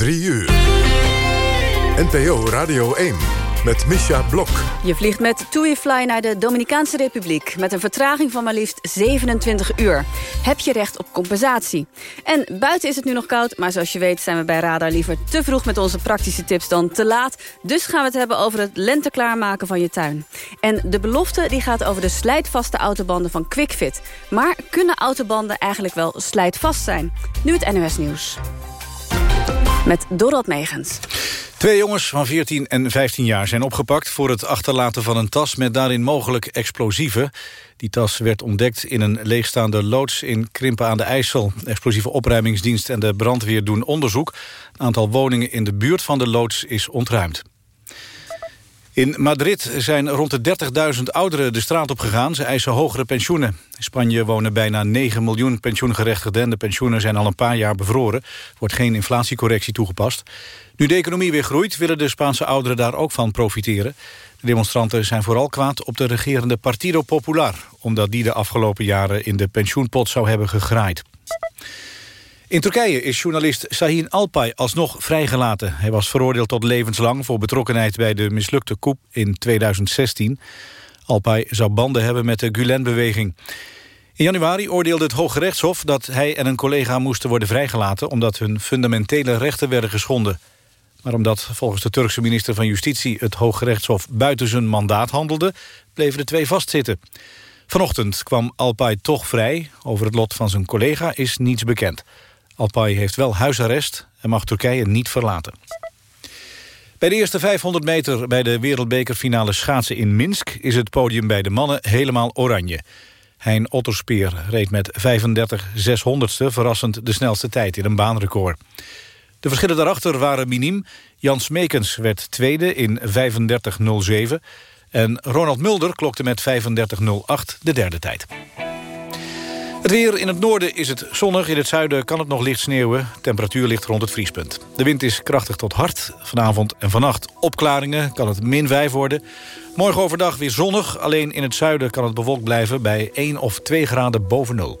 3 uur. NPO Radio 1 met Misha Blok. Je vliegt met TUI-fly naar de Dominicaanse Republiek... met een vertraging van maar liefst 27 uur. Heb je recht op compensatie. En buiten is het nu nog koud, maar zoals je weet... zijn we bij Radar liever te vroeg met onze praktische tips dan te laat. Dus gaan we het hebben over het lente klaarmaken van je tuin. En de belofte die gaat over de slijtvaste autobanden van QuickFit. Maar kunnen autobanden eigenlijk wel slijtvast zijn? Nu het NOS Nieuws. Met Dorot Megens. Twee jongens van 14 en 15 jaar zijn opgepakt... voor het achterlaten van een tas met daarin mogelijk explosieven. Die tas werd ontdekt in een leegstaande loods in Krimpen aan de IJssel. Explosieve opruimingsdienst en de brandweer doen onderzoek. Een aantal woningen in de buurt van de loods is ontruimd. In Madrid zijn rond de 30.000 ouderen de straat op gegaan. Ze eisen hogere pensioenen. In Spanje wonen bijna 9 miljoen pensioengerechtigden. De pensioenen zijn al een paar jaar bevroren. Er wordt geen inflatiecorrectie toegepast. Nu de economie weer groeit, willen de Spaanse ouderen daar ook van profiteren. De demonstranten zijn vooral kwaad op de regerende Partido Popular... omdat die de afgelopen jaren in de pensioenpot zou hebben gegraaid. In Turkije is journalist Sahin Alpay alsnog vrijgelaten. Hij was veroordeeld tot levenslang voor betrokkenheid bij de mislukte coup in 2016. Alpay zou banden hebben met de Gulen-beweging. In januari oordeelde het Hoge Rechtshof dat hij en een collega moesten worden vrijgelaten... omdat hun fundamentele rechten werden geschonden. Maar omdat volgens de Turkse minister van Justitie... het Hoge Rechtshof buiten zijn mandaat handelde... bleven de twee vastzitten. Vanochtend kwam Alpay toch vrij. Over het lot van zijn collega is niets bekend. Alpay heeft wel huisarrest en mag Turkije niet verlaten. Bij de eerste 500 meter bij de wereldbekerfinale schaatsen in Minsk... is het podium bij de mannen helemaal oranje. Hein Otterspeer reed met 35 600ste verrassend de snelste tijd in een baanrecord. De verschillen daarachter waren miniem. Jan Smekens werd tweede in 35.07 en Ronald Mulder klokte met 35.08 de derde tijd. Het weer in het noorden is het zonnig. In het zuiden kan het nog licht sneeuwen. Temperatuur ligt rond het vriespunt. De wind is krachtig tot hard. Vanavond en vannacht opklaringen. Kan het min 5 worden. Morgen overdag weer zonnig. Alleen in het zuiden kan het bewolkt blijven... bij 1 of 2 graden boven nul.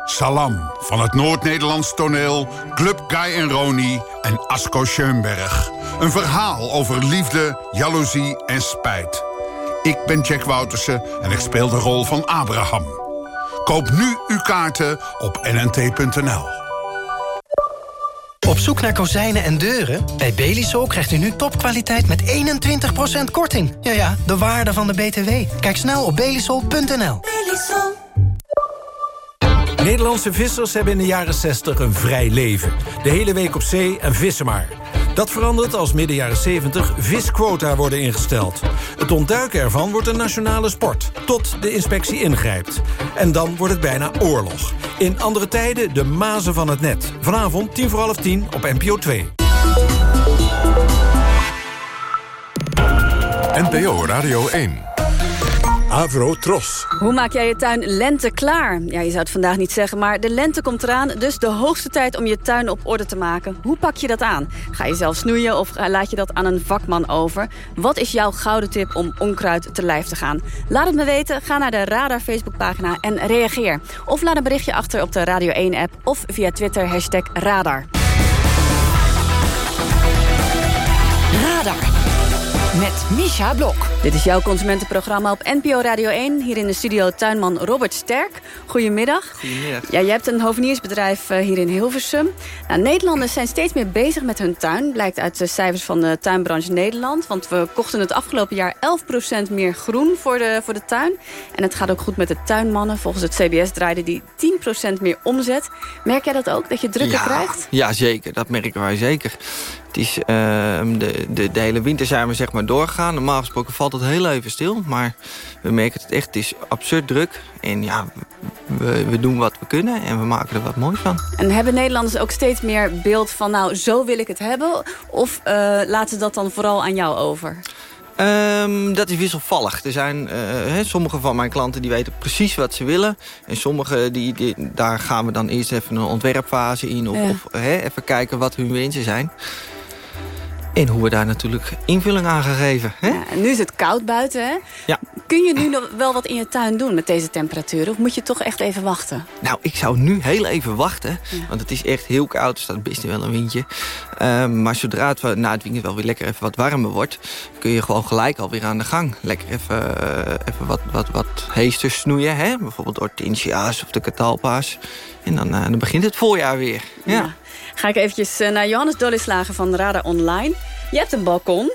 Salam van het Noord-Nederlands toneel... Club Guy en Roni en Asko Schoenberg. Een verhaal over liefde, jaloezie en spijt. Ik ben Jack Woutersen en ik speel de rol van Abraham. Koop nu uw kaarten op nnt.nl. Op zoek naar kozijnen en deuren? Bij Belisol krijgt u nu topkwaliteit met 21% korting. Ja ja, de waarde van de BTW. Kijk snel op belisol.nl. Belisol. Nederlandse vissers hebben in de jaren 60 een vrij leven. De hele week op zee en vissen maar. Dat verandert als midden jaren 70 visquota worden ingesteld. Het ontduiken ervan wordt een nationale sport, tot de inspectie ingrijpt. En dan wordt het bijna oorlog. In andere tijden de mazen van het net. Vanavond tien voor half tien op NPO 2. NPO Radio 1. Avro Tros. Hoe maak jij je tuin lente klaar? Ja, je zou het vandaag niet zeggen, maar de lente komt eraan... dus de hoogste tijd om je tuin op orde te maken. Hoe pak je dat aan? Ga je zelf snoeien of laat je dat aan een vakman over? Wat is jouw gouden tip om onkruid te lijf te gaan? Laat het me weten, ga naar de Radar Facebookpagina en reageer. Of laat een berichtje achter op de Radio 1-app... of via Twitter hashtag Radar. Radar. Met Misha Blok. Dit is jouw consumentenprogramma op NPO Radio 1. Hier in de studio tuinman Robert Sterk. Goedemiddag. Goedemiddag. Ja, jij hebt een hoveniersbedrijf eh, hier in Hilversum. Nou, Nederlanders zijn steeds meer bezig met hun tuin. Blijkt uit de cijfers van de tuinbranche Nederland. Want we kochten het afgelopen jaar 11% meer groen voor de, voor de tuin. En het gaat ook goed met de tuinmannen. Volgens het CBS draaiden die 10% meer omzet. Merk jij dat ook, dat je drukker ja, krijgt? Ja, zeker. Dat merken wij zeker. Het is, ehm, de, de, de, hele winter zijn we zeg maar doorgegaan. Normaal gesproken valt het heel even stil. Maar we merken het echt. Het is absurd druk. En ja, we, we doen wat we kunnen. En we maken er wat moois van. En hebben Nederlanders ook steeds meer beeld van... nou, zo wil ik het hebben? Of uh, laten ze dat dan vooral aan jou over? Um, dat is wisselvallig. Er zijn uh, he, sommige van mijn klanten die weten precies wat ze willen. En sommige, die, die, daar gaan we dan eerst even een ontwerpfase in. Of, ja. of he, even kijken wat hun wensen zijn. En hoe we daar natuurlijk invulling aan gegeven. Hè? Ja, nu is het koud buiten, hè? Ja. Kun je nu nog wel wat in je tuin doen met deze temperaturen? Of moet je toch echt even wachten? Nou, ik zou nu heel even wachten. Ja. Want het is echt heel koud. Er staat best wel een windje. Uh, maar zodra het na het weekend wel weer lekker even wat warmer wordt... kun je gewoon gelijk alweer aan de gang. Lekker even, uh, even wat, wat, wat heesters snoeien. Hè? Bijvoorbeeld hortensia's of de catalpa's. En dan, uh, dan begint het voorjaar weer. ja. ja. Ga ik eventjes naar Johannes Dollislager van Radar Online. Je hebt een balkon.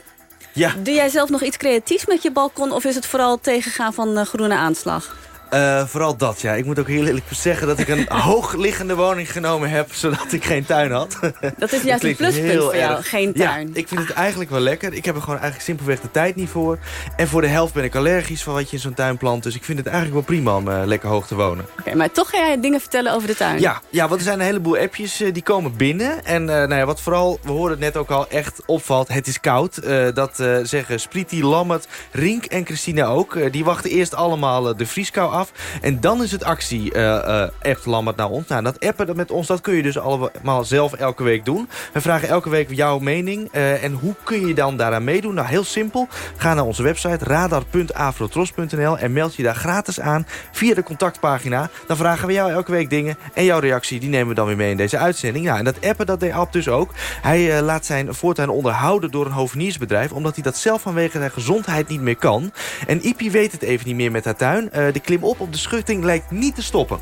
Ja. Doe jij zelf nog iets creatiefs met je balkon... of is het vooral tegengaan van uh, groene aanslag? Uh, vooral dat, ja. Ik moet ook heel eerlijk zeggen dat ik een hoogliggende woning genomen heb... zodat ik geen tuin had. Dat is juist een pluspunt voor jou, geen tuin. Ja, ik vind het eigenlijk wel lekker. Ik heb er gewoon eigenlijk simpelweg de tijd niet voor. En voor de helft ben ik allergisch van wat je in zo'n tuin plant. Dus ik vind het eigenlijk wel prima om uh, lekker hoog te wonen. Oké, okay, maar toch ga jij dingen vertellen over de tuin? Ja, ja want er zijn een heleboel appjes uh, die komen binnen. En nou ja, wat vooral, we hoorden het net ook al, echt opvalt... het is koud. dat zeggen Splitty, Lammert, Rink en Christina ook. die wachten eerst allemaal de vrieskou En dan is het actie, uh, appt Lambert naar ons. Nou, dat appen met ons, dat kun je dus allemaal zelf elke week doen. We vragen elke week jouw mening. Uh, en hoe kun je dan daaraan meedoen? Nou, heel simpel. Ga naar onze website radar.afrotros.nl en meld je daar gratis aan via de contactpagina. Dan vragen we jou elke week dingen. En jouw reactie, die nemen we dan weer mee in deze uitzending. Nou, en dat appen, dat deed App dus ook. Hij laat zijn voortuin onderhouden door een hoveniersbedrijf... omdat hij dat zelf vanwege zijn gezondheid niet meer kan. En Ipi weet het even niet meer met haar tuin. de klim op op de schutting lijkt niet te stoppen.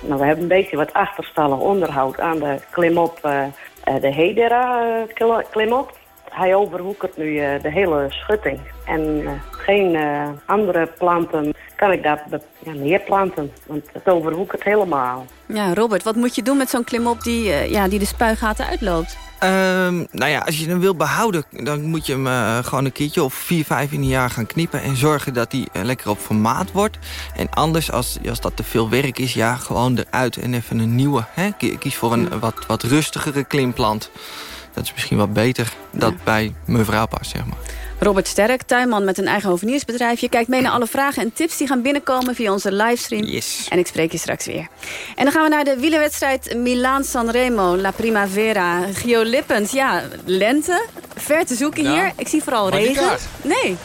Nou, we hebben een beetje wat achterstallig onderhoud aan de klimop, uh, de Hedera uh, klimop. Hij overhoekert nu uh, de hele schutting. En geen andere planten kan ik daar ja, meer planten. Want het overhoekert helemaal. Ja, Robert, wat moet je doen met zo'n klimop die, ja, die de spuigaten uitloopt? Um, nou ja, als je hem wil behouden, dan moet je hem uh, gewoon een keertje of vier, vijf in een jaar gaan knippen. En zorgen dat hij uh, lekker op formaat wordt. En anders, als, als dat te veel werk is, ja, gewoon eruit en even een nieuwe. Hè? Kies voor een wat, wat rustigere klimplant. Dat is misschien wat beter dat ja. bij mevrouw past, zeg maar. Robert Sterk, tuinman met een eigen hoveniersbedrijf. Je kijkt mee naar alle vragen en tips die gaan binnenkomen via onze livestream. Yes. En ik spreek je straks weer. En dan gaan we naar de wielerwedstrijd Milaan-Sanremo, La Primavera. Gio Lippens, ja, lente, ver te zoeken ja, hier. Ik zie vooral regen. Nee.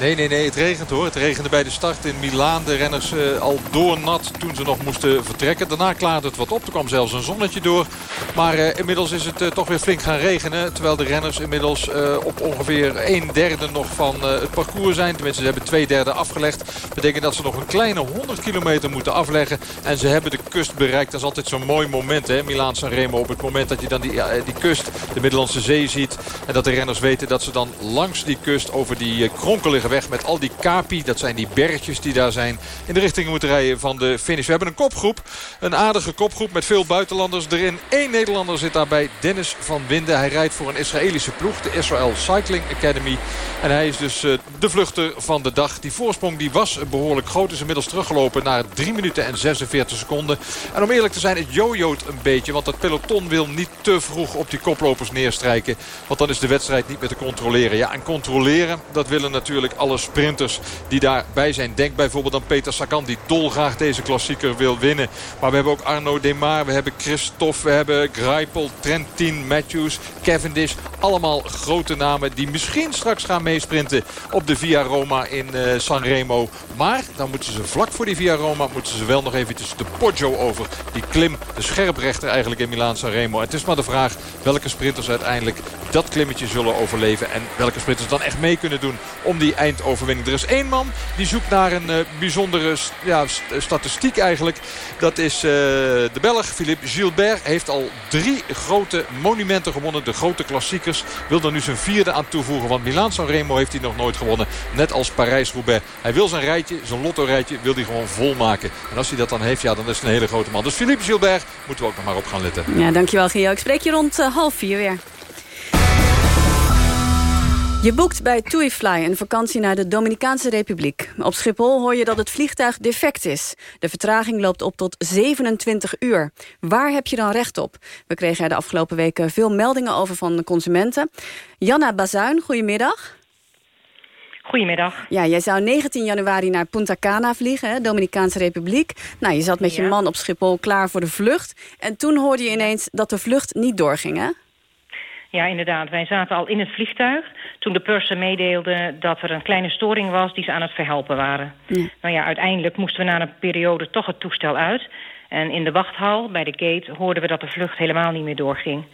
Nee, nee, nee, het regent hoor. Het regende bij de start in Milaan. De renners uh, al doornat toen ze nog moesten vertrekken. Daarna klaarde het wat op. Er kwam zelfs een zonnetje door. Maar uh, inmiddels is het uh, toch weer flink gaan regenen. Terwijl de renners inmiddels op ongeveer een derde nog van het parcours zijn. Tenminste, ze hebben twee derde afgelegd. Dat betekent dat ze nog een kleine 100 kilometer moeten afleggen. En ze hebben de kust bereikt. Dat is altijd zo'n mooi moment, hè, Milaan-San Remo. Op het moment dat je dan die, die kust, de Middellandse Zee ziet. En dat de renners weten dat ze dan langs die kust over die kronkelige weg met al die kapi. Dat zijn die bergjes die daar zijn. In de richting moeten rijden van de finish. We hebben een kopgroep. Een aardige kopgroep met veel buitenlanders erin. Eén Nederlander zit daarbij. Dennis van Winden. Hij rijdt voor een Israëlische ploeg. De Israel Cycling Academy. En hij is dus uh, de vluchter van de dag. Die voorsprong die was behoorlijk groot. Is inmiddels teruggelopen naar 3 minuten en 46 seconden. En om eerlijk te zijn, het jojoot een beetje. Want dat peloton wil niet te vroeg op die koplopers neerstrijken. Want dan is de wedstrijd niet meer te controleren. Ja, en controleren, dat willen natuurlijk alle sprinters die daarbij zijn. Denk bijvoorbeeld aan Peter Sagan die dolgraag deze klassieker wil winnen. Maar we hebben ook Arno Demar, we hebben Christophe, we hebben Greipel, Trentin, Matthews, Cavendish. Allemaal grote namen die misschien straks gaan meesprinten op de Via Roma in uh, Sanremo. Maar dan moeten ze vlak voor die Via Roma moeten ze wel nog eventjes de Poggio over. Die klim, de scherprechter eigenlijk in Milaan Sanremo. Het is maar de vraag welke sprinters uiteindelijk dat klimmetje zullen overleven. En welke sprinters dan echt mee kunnen doen om die Er is één man die zoekt naar een uh, bijzondere ja, statistiek eigenlijk. Dat is uh, de Belg Philippe Gilbert. Heeft al drie grote monumenten gewonnen. De grote klassiekers. Wil er nu zijn vierde aan toevoegen. Want Milaan Sanremo heeft hij nog nooit gewonnen. Net als Parijs-Roubaix. Hij wil zijn rijtje, zijn lotto-rijtje, wil hij gewoon volmaken. En als hij dat dan heeft, ja, dan is het een hele grote man. Dus Philippe Gilbert moeten we ook nog maar op gaan letten. Ja, dankjewel Gio. Ik spreek je rond uh, half vier weer. Je boekt bij TuiFly een vakantie naar de Dominicaanse Republiek. Op Schiphol hoor je dat het vliegtuig defect is. De vertraging loopt op tot 27 uur. Waar heb je dan recht op? We kregen er de afgelopen weken veel meldingen over van de consumenten. Janna Bazuin, goedemiddag. Goedemiddag. Ja, jij zou 19 januari naar Punta Cana vliegen, hè, Dominicaanse Republiek. Nou, je zat met je man op Schiphol klaar voor de vlucht. En toen hoorde je ineens dat de vlucht niet doorging, hè? Ja, inderdaad. Wij zaten al in het vliegtuig toen de purser meedeelde dat er een kleine storing was die ze aan het verhelpen waren. Ja. Nou ja, uiteindelijk moesten we na een periode toch het toestel uit. En in de wachthal bij de gate hoorden we dat de vlucht helemaal niet meer doorging.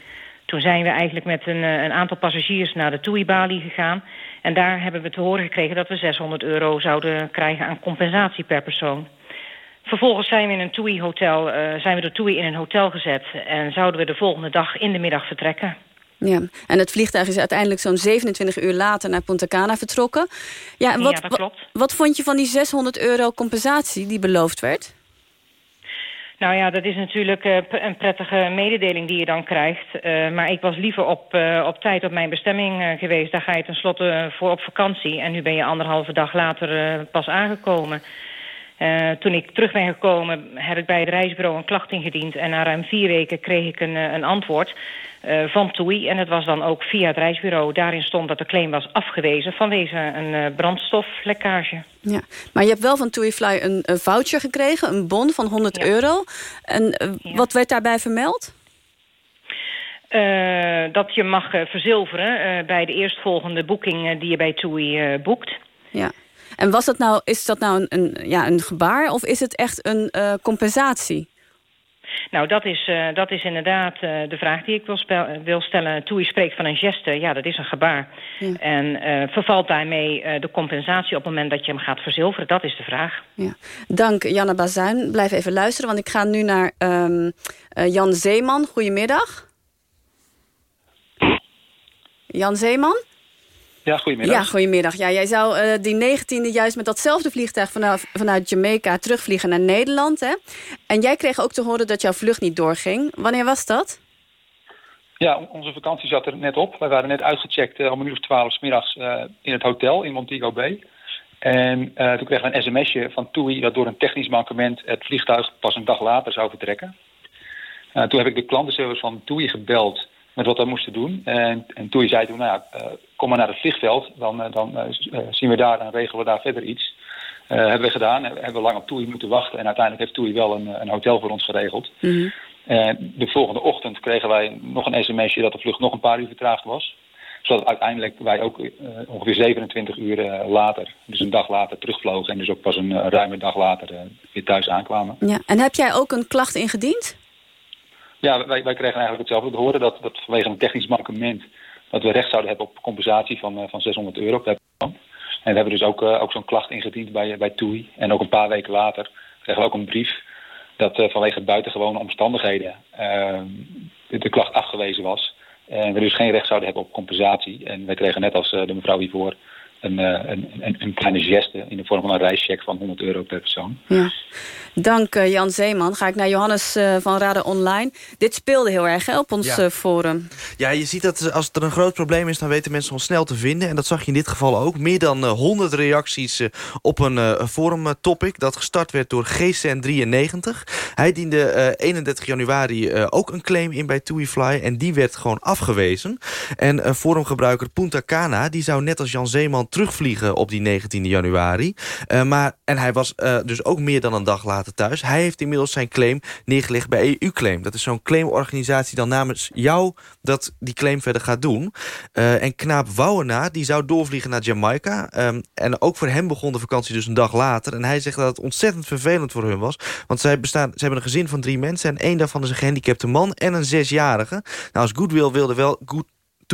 Toen zijn we eigenlijk met een, een aantal passagiers naar de TUI-balie gegaan. En daar hebben we te horen gekregen dat we 600 euro zouden krijgen aan compensatie per persoon. Vervolgens zijn we in een TUI-hotel, uh, zijn we door TUI in een hotel gezet... en zouden we de volgende dag in de middag vertrekken. Ja, en het vliegtuig is uiteindelijk zo'n 27 uur later naar Punta Cana vertrokken. Ja, en wat, ja, dat klopt. Wat, vond je van die 600 euro compensatie die beloofd werd? Nou ja, dat is natuurlijk uh, een prettige mededeling die je dan krijgt. Uh, maar ik was liever op, uh, op tijd op mijn bestemming geweest. Daar ga je tenslotte voor op vakantie. En nu ben je anderhalve dag later pas aangekomen. Toen ik terug ben gekomen heb ik bij het reisbureau een klacht ingediend. En na ruim vier weken kreeg ik een, een antwoord van TUI. En het was dan ook via het reisbureau. Daarin stond dat de claim was afgewezen vanwege een brandstoflekkage. Ja, maar je hebt wel van TuiFly een, een voucher gekregen, een bon van 100 ja. euro. En uh, wat werd daarbij vermeld? Uh, dat je mag uh, verzilveren bij de eerstvolgende boeking die je bij TUI boekt. Ja. En was dat nou, is dat nou een, een, ja, een gebaar of is het echt een compensatie? Nou, dat is, uh, dat is inderdaad uh, de vraag die ik wil, wil stellen. Toei spreekt van een geste, ja, dat is een gebaar. Ja. En uh, vervalt daarmee de compensatie op het moment dat je hem gaat verzilveren? Dat is de vraag. Ja. Dank, Janne Bazuin. Blijf even luisteren, want ik ga nu naar um, Jan Zeeman. Goedemiddag. Jan Zeeman? Ja, goedemiddag. Ja, goedemiddag. Ja, jij zou uh, die 19e juist met datzelfde vliegtuig vanuit, vanuit Jamaica terugvliegen naar Nederland. Hè? En jij kreeg ook te horen dat jouw vlucht niet doorging. Wanneer was dat? Ja, onze vakantie zat er net op. Wij waren net uitgecheckt uh, om een uur of twaalf s middags uh, in het hotel in Montego Bay. En toen kregen we een sms'je van TUI dat door een technisch mankement het vliegtuig pas een dag later zou vertrekken. toen heb ik de klantenservice van TUI gebeld met wat we moesten doen. En, en toen zei toen, nou ja, uh, kom maar naar het vliegveld. Dan, uh, dan uh, zien we daar en regelen we daar verder iets. hebben we gedaan. Hebben we lang op TUI moeten wachten. En uiteindelijk heeft TUI wel een, een hotel voor ons geregeld. Mm -hmm. de volgende ochtend kregen wij nog een sms'je dat de vlucht nog een paar uur vertraagd was. Zodat uiteindelijk wij ook ongeveer 27 uur later, dus een dag later, terugvlogen. En dus ook pas een ruime dag later weer thuis aankwamen. Ja. En heb jij ook een klacht ingediend? Ja, wij, wij kregen eigenlijk hetzelfde. We hoorden dat, dat vanwege een technisch mankement... dat we recht zouden hebben op compensatie van, uh, van 600 euro. En we hebben dus ook, uh, ook zo'n klacht ingediend bij, bij TUI. En ook een paar weken later kregen we ook een brief... dat uh, vanwege buitengewone omstandigheden de, de klacht afgewezen was. En we dus geen recht zouden hebben op compensatie. En wij kregen net als de mevrouw hiervoor... Een, een, een, een, kleine geste in de vorm van een reischeck van 100 euro per persoon. Ja. Dank uh, Jan Zeeman. Ga ik naar Johannes uh, van Raden Online. Dit speelde heel erg hè, op ons ja. forum. Ja, je ziet dat als er een groot probleem is... dan weten mensen ons snel te vinden. En dat zag je in dit geval ook. Meer dan 100 reacties op een forum topic... dat gestart werd door GCN93. Hij diende 31 januari ook een claim in bij TuiFly... en die werd gewoon afgewezen. En forumgebruiker Punta Cana... die zou net als Jan Zeeman terugvliegen op die 19 januari. Uh, maar, en hij was uh, dus ook meer dan een dag later thuis. Hij heeft inmiddels zijn claim neergelegd bij EU-claim. Dat is zo'n claimorganisatie dan namens jou dat die claim verder gaat doen. Uh, en knaap Wouwenaar, die zou doorvliegen naar Jamaica. Um, en ook voor hem begon de vakantie dus een dag later. En hij zegt dat het ontzettend vervelend voor hun was. Want zij bestaan, ze hebben een gezin van drie mensen... en één daarvan is een gehandicapte man en een zesjarige. Nou, als Goodwill wilde wel... Good,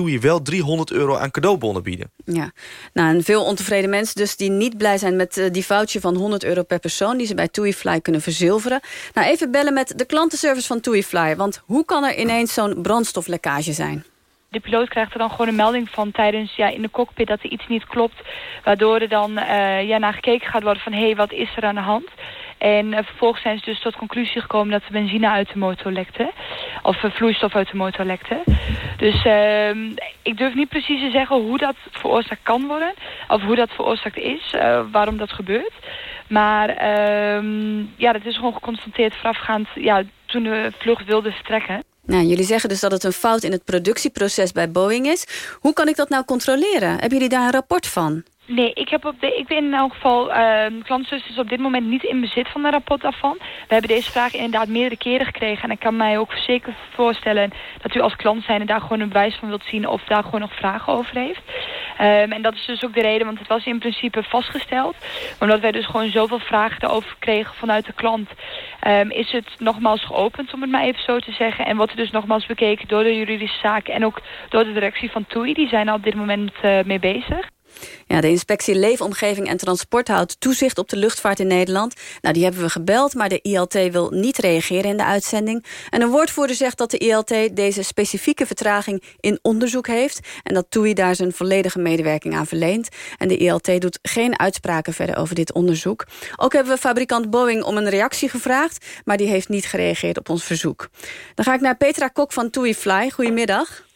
je wel 300 euro aan cadeaubonnen bieden. Ja, nou, en veel ontevreden mensen dus die niet blij zijn met uh, die foutje van 100 euro per persoon... die ze bij TuiFly kunnen verzilveren. Nou, even bellen met de klantenservice van TuiFly. Want hoe kan er ineens zo'n brandstoflekkage zijn? de piloot krijgt er dan gewoon een melding van tijdens ja, in de cockpit dat er iets niet klopt. Waardoor er dan uh, ja, naar gekeken gaat worden van hé, hey, wat is er aan de hand? En uh, vervolgens zijn ze dus tot conclusie gekomen dat de benzine uit de motor lekte. Of uh, vloeistof uit de motor lekte. Dus uh, ik durf niet precies te zeggen hoe dat veroorzaakt kan worden. Of hoe dat veroorzaakt is. waarom dat gebeurt. Maar ehm, ja, dat is gewoon geconstateerd voorafgaand ja, toen de vlucht wilde vertrekken. Nou, jullie zeggen dus dat het een fout in het productieproces bij Boeing is. Hoe kan ik dat nou controleren? Hebben jullie daar een rapport van? Nee, ik, heb op de, ik ben in elk geval, uh, klantzus op dit moment niet in bezit van een rapport daarvan. We hebben deze vraag inderdaad meerdere keren gekregen. En ik kan mij ook zeker voorstellen dat u als klant zijn en daar gewoon een bewijs van wilt zien of daar gewoon nog vragen over heeft. Um, en dat is dus ook de reden, want het was in principe vastgesteld. Omdat wij dus gewoon zoveel vragen erover kregen vanuit de klant, um, is het nogmaals geopend, om het maar even zo te zeggen. En wordt er dus nogmaals bekeken door de juridische zaken en ook door de directie van TUI. Die zijn er op dit moment uh, mee bezig. Ja, de inspectie Leefomgeving en Transport houdt toezicht op de luchtvaart in Nederland. Nou, die hebben we gebeld, maar de ILT wil niet reageren in de uitzending. En een woordvoerder zegt dat de ILT deze specifieke vertraging in onderzoek heeft... en dat TUI daar zijn volledige medewerking aan verleent. En de ILT doet geen uitspraken verder over dit onderzoek. Ook hebben we fabrikant Boeing om een reactie gevraagd... maar die heeft niet gereageerd op ons verzoek. Dan ga ik naar Petra Kok van TUI Fly. Goedemiddag.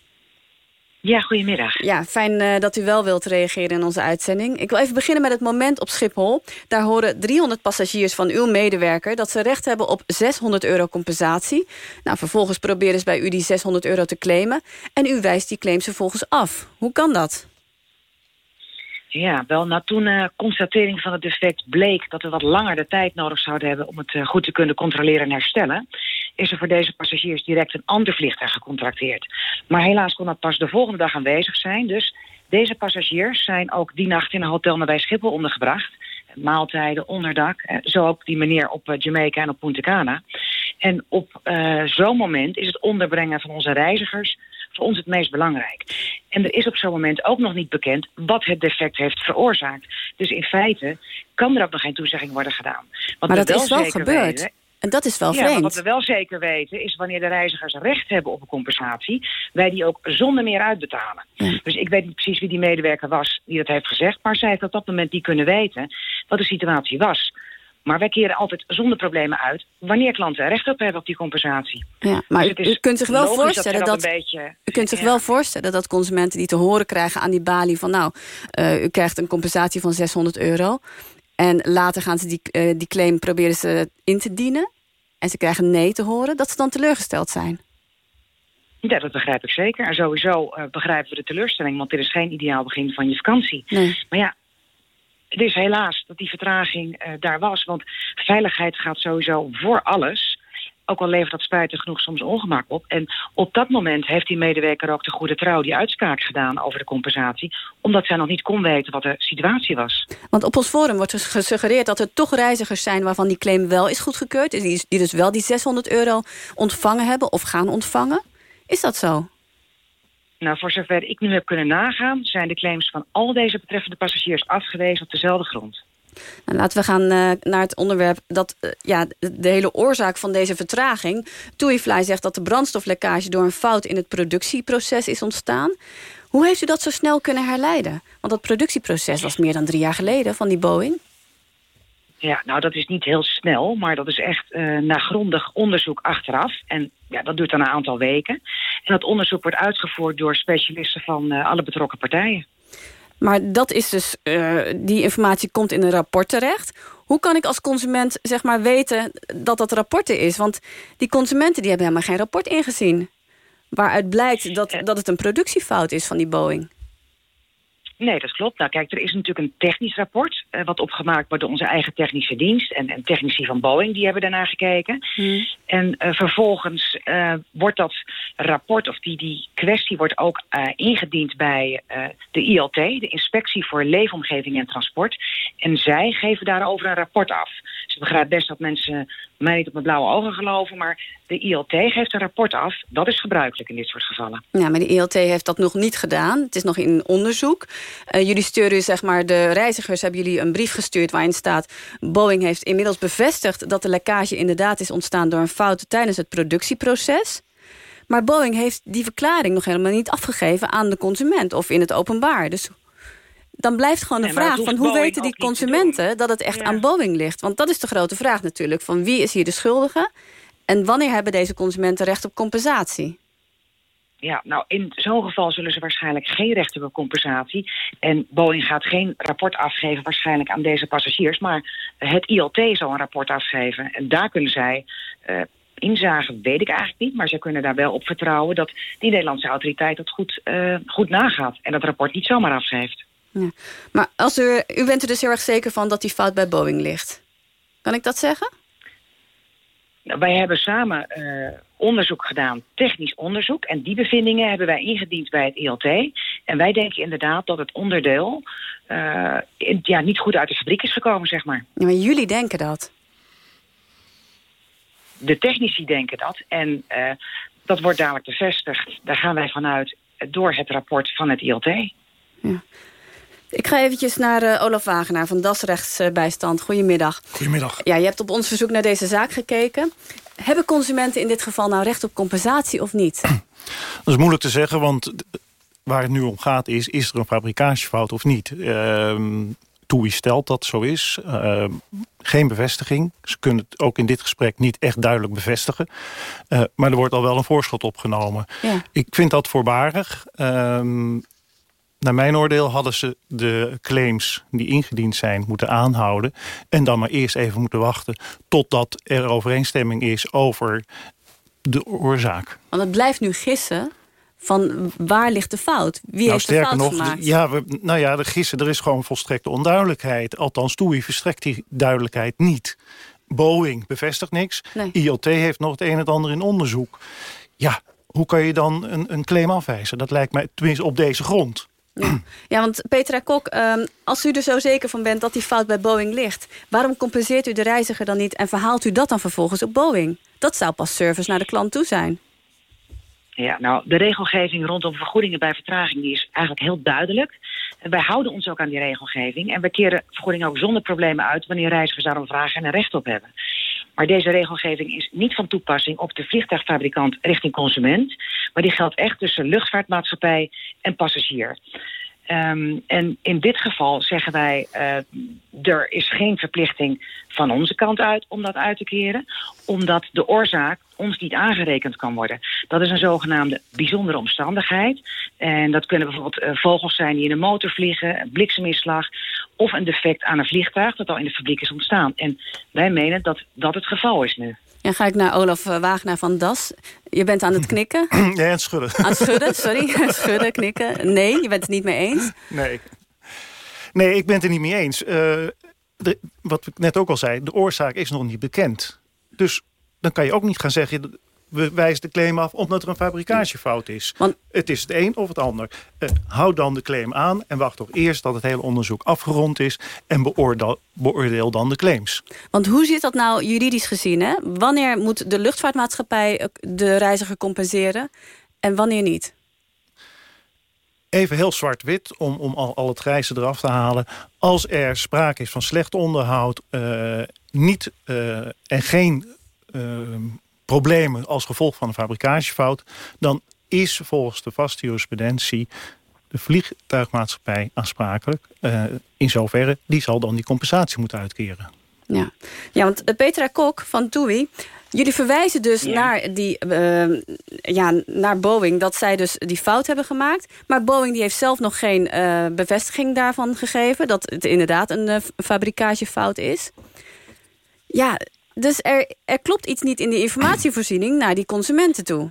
Ja, goedemiddag. Ja, fijn uh, dat u wel wilt reageren in onze uitzending. Ik wil even beginnen met het moment op Schiphol. Daar horen 300 passagiers van uw medewerker... dat ze recht hebben op 600 euro compensatie. Nou, vervolgens proberen ze bij u die 600 euro te claimen... en u wijst die claims vervolgens af. Hoe kan dat? Ja, wel, nou toen uh, constatering van het defect bleek dat we wat langer de tijd nodig zouden hebben om het uh, goed te kunnen controleren en herstellen, is er voor deze passagiers direct een ander vliegtuig gecontracteerd. Maar helaas kon dat pas de volgende dag aanwezig zijn. Dus deze passagiers zijn ook die nacht in een hotel nabij Schiphol ondergebracht. Maaltijden, onderdak, eh, zo ook die meneer op Jamaica en op Punta Cana. En op uh, zo'n moment is het onderbrengen van onze reizigers voor ons het meest belangrijk. En er is op zo'n moment ook nog niet bekend wat het defect heeft veroorzaakt. Dus in feite kan er ook nog geen toezegging worden gedaan. Wat maar dat is wel gebeurd. Weten, en dat is wel ja, vreemd. wat we wel zeker weten is wanneer de reizigers recht hebben op een compensatie... wij die ook zonder meer uitbetalen. Dus ik weet niet precies wie die medewerker was die dat heeft gezegd... maar zij heeft op dat moment niet kunnen weten wat de situatie was. Maar wij keren altijd zonder problemen uit... wanneer klanten recht op hebben op die compensatie. Ja, maar dus u, kunt zich wel voorstellen dat, beetje, u kunt zich wel voorstellen dat consumenten die te horen krijgen aan die balie van... nou, uh, u krijgt een compensatie van 600 euro... en later gaan ze die, uh, die claim proberen ze in te dienen... en ze krijgen nee te horen, dat ze dan teleurgesteld zijn. Ja, dat begrijp ik zeker. En sowieso uh, begrijpen we de teleurstelling... want dit is geen ideaal begin van je vakantie. Nee. Maar ja, het is helaas dat die vertraging uh, daar was. Want veiligheid gaat sowieso voor alles. Ook al levert dat spijtig genoeg soms ongemak op. En op dat moment heeft die medewerker ook de goede trouw die uitspraak gedaan over de compensatie. Omdat zij nog niet kon weten wat de situatie was. Want op ons forum wordt dus gesuggereerd dat er toch reizigers zijn waarvan die claim wel is goedgekeurd. Die, die dus wel die 600 euro ontvangen hebben of gaan ontvangen. Is dat zo? Nou, voor zover ik nu heb kunnen nagaan... zijn de claims van al deze betreffende passagiers afgewezen op dezelfde grond. Nou, laten we gaan uh, naar het onderwerp dat uh, ja, de hele oorzaak van deze vertraging. TuiFly zegt dat de brandstoflekkage door een fout in het productieproces is ontstaan. Hoe heeft u dat zo snel kunnen herleiden? Want dat productieproces was meer dan drie jaar geleden van die Boeing. Ja, nou dat is niet heel snel, maar dat is echt uh, nagrondig onderzoek achteraf. En ja, dat duurt dan een aantal weken. En dat onderzoek wordt uitgevoerd door specialisten van alle betrokken partijen. Maar dat is dus, uh, die informatie komt in een rapport terecht. Hoe kan ik als consument zeg maar weten dat dat rapport er is? Want die consumenten die hebben helemaal geen rapport ingezien. Waaruit blijkt dat, dat het een productiefout is van die Boeing. Nee, dat klopt. Nou kijk, er is natuurlijk een technisch rapport... Uh, wat opgemaakt wordt door onze eigen technische dienst... en, en technici van Boeing, die hebben daarnaar gekeken. Hmm. En uh, vervolgens uh, wordt dat rapport, of die, die kwestie... wordt ook ingediend bij de ILT, de Inspectie voor Leefomgeving en Transport. En zij geven daarover een rapport af. Dus ik begrijp best dat mensen mij niet op mijn blauwe ogen geloven... maar de ILT geeft een rapport af. Dat is gebruikelijk in dit soort gevallen. Ja, maar de ILT heeft dat nog niet gedaan. Het is nog in onderzoek. Uh, jullie sturen zeg maar, de reizigers hebben jullie een brief gestuurd... waarin staat, Boeing heeft inmiddels bevestigd... dat de lekkage inderdaad is ontstaan door een fout tijdens het productieproces. Maar Boeing heeft die verklaring nog helemaal niet afgegeven... aan de consument of in het openbaar. Dus dan blijft gewoon de vraag van hoe weten die consumenten dat het echt aan Boeing ligt? Want dat is de grote vraag natuurlijk. Van wie is hier de schuldige? En wanneer hebben deze consumenten recht op compensatie? Ja, nou in zo'n geval zullen ze waarschijnlijk geen recht hebben op compensatie. En Boeing gaat geen rapport afgeven waarschijnlijk aan deze passagiers. Maar het ILT zal een rapport afgeven. En daar kunnen zij uh, inzagen, weet ik eigenlijk niet. Maar zij kunnen daar wel op vertrouwen dat die Nederlandse autoriteit dat goed, uh, goed nagaat. En dat rapport niet zomaar afgeeft. Ja. Maar als u, u bent er dus heel erg zeker van dat die fout bij Boeing ligt. Kan ik dat zeggen? Nou, wij hebben samen uh, onderzoek gedaan, technisch onderzoek. En die bevindingen hebben wij ingediend bij het ILT. En wij denken inderdaad dat het onderdeel uh, in, ja, niet goed uit de fabriek is gekomen, zeg maar. Ja, maar jullie denken dat? De technici denken dat. En uh, dat wordt dadelijk bevestigd. Daar gaan wij vanuit door het rapport van het ILT. Ja. Ik ga eventjes naar uh, Olaf Wagenaar van Dasrechtsbijstand. Goedemiddag. Goedemiddag. Ja, je hebt op ons verzoek naar deze zaak gekeken. Hebben consumenten in dit geval nou recht op compensatie of niet? Dat is moeilijk te zeggen, want waar het nu om gaat is... is er een fabrikagefout of niet? Uh, TUI stelt dat zo is. Uh, geen bevestiging. Ze kunnen het ook in dit gesprek niet echt duidelijk bevestigen. Uh, maar er wordt al wel een voorschot opgenomen. Ja. Ik vind dat voorbarig. Uh, naar mijn oordeel hadden ze de claims die ingediend zijn moeten aanhouden. En dan maar eerst even moeten wachten totdat er overeenstemming is over de oorzaak. Want het blijft nu gissen van waar ligt de fout? Wie nou, heeft de fout nog, gemaakt? Ja, we, nou ja, de gissen, er is gewoon volstrekte onduidelijkheid. Althans, TUI verstrekt die duidelijkheid niet. Boeing bevestigt niks. Nee. ILT heeft nog het een en het ander in onderzoek. Ja, hoe kan je dan een, een claim afwijzen? Dat lijkt mij, tenminste op deze grond. Ja, want Petra Kok, um, als u er zo zeker van bent dat die fout bij Boeing ligt... waarom compenseert u de reiziger dan niet en verhaalt u dat dan vervolgens op Boeing? Dat zou pas service naar de klant toe zijn. Ja, nou, de regelgeving rondom vergoedingen bij vertraging die is eigenlijk heel duidelijk. En wij houden ons ook aan die regelgeving. En we keren vergoedingen ook zonder problemen uit... wanneer reizigers daarom vragen en recht op hebben. Maar deze regelgeving is niet van toepassing op de vliegtuigfabrikant richting consument. Maar die geldt echt tussen luchtvaartmaatschappij en passagier. Um, en in dit geval zeggen wij, uh, er is geen verplichting van onze kant uit om dat uit te keren. Omdat de oorzaak ons niet aangerekend kan worden. Dat is een zogenaamde bijzondere omstandigheid. En dat kunnen bijvoorbeeld uh, vogels zijn die in een motor vliegen, een blikseminslag... of een defect aan een vliegtuig dat al in de fabriek is ontstaan. En wij menen dat dat het geval is nu. En ga ik naar Olaf eh, Wagenaar van Das. Je bent aan het knikken. Nee, aan het schudden. Aan het schudden, sorry. schudden, knikken. Nee, je bent het niet mee eens. Nee. Nee, ik ben het er niet mee eens. Uh, de, wat ik net ook al zei, de oorzaak is nog niet bekend. Dus dan kan je ook niet gaan zeggen we wijzen de claim af omdat er een fabrikagefout is. Want, het is het een of het ander. Uh, houd dan de claim aan en wacht toch eerst dat het hele onderzoek afgerond is... en beoordeel, beoordeel dan de claims. Want hoe zit dat nou juridisch gezien? Hè? Wanneer moet de luchtvaartmaatschappij de reiziger compenseren en wanneer niet? even heel zwart-wit om, om al, al het grijze eraf te halen. Als er sprake is van slecht onderhoud uh, niet, uh, en geen uh, problemen als gevolg van een fabrikagefout... dan is volgens de vaste jurisprudentie de vliegtuigmaatschappij aansprakelijk. Uh, in zoverre, die zal dan die compensatie moeten uitkeren. Ja, ja want Petra Kok van TUI... Jullie verwijzen dus naar, die, uh, ja, naar Boeing dat zij dus die fout hebben gemaakt. Maar Boeing die heeft zelf nog geen uh, bevestiging daarvan gegeven... dat het inderdaad een uh, fabrikagefout is. Ja, dus er, er klopt iets niet in de informatievoorziening naar die consumenten toe.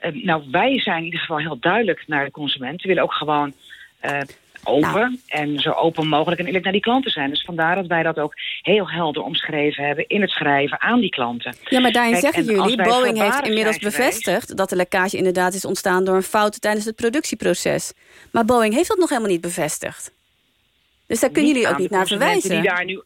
Uh, nou, wij zijn in ieder geval heel duidelijk naar de consument. We willen ook gewoon eh, open en zo open mogelijk en eerlijk naar die klanten zijn. Dus vandaar dat wij dat ook heel helder omschreven hebben in het schrijven aan die klanten. Ja, maar daarin Kijk, zeggen jullie, Boeing heeft inmiddels bevestigd... dat de lekkage inderdaad is ontstaan door een fout tijdens het productieproces. Maar Boeing heeft dat nog helemaal niet bevestigd. Dus daar kunnen jullie ook niet naar consumenten verwijzen. Die daar nu,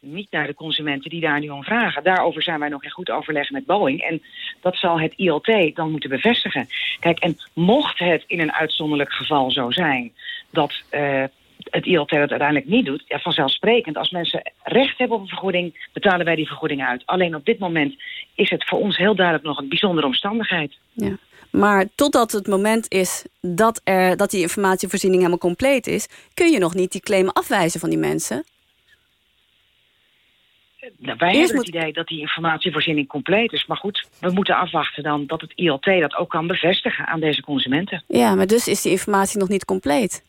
niet naar de consumenten die daar nu om vragen. Daarover zijn wij nog in goed overleg met Boeing. En dat zal het ILT dan moeten bevestigen. Kijk, en mocht het in een uitzonderlijk geval zo zijn... dat eh, het ILT dat uiteindelijk niet doet... Ja, vanzelfsprekend, als mensen recht hebben op een vergoeding... betalen wij die vergoeding uit. Alleen op dit moment is het voor ons heel duidelijk nog een bijzondere omstandigheid. Ja. Maar totdat het moment is dat, er, dat die informatievoorziening helemaal compleet is... kun je nog niet die claim afwijzen van die mensen. Nou, wij Eerst hebben het idee dat die informatievoorziening compleet is. Maar goed, we moeten afwachten dan dat het ILT dat ook kan bevestigen aan deze consumenten. Ja, maar dus is die informatie nog niet compleet.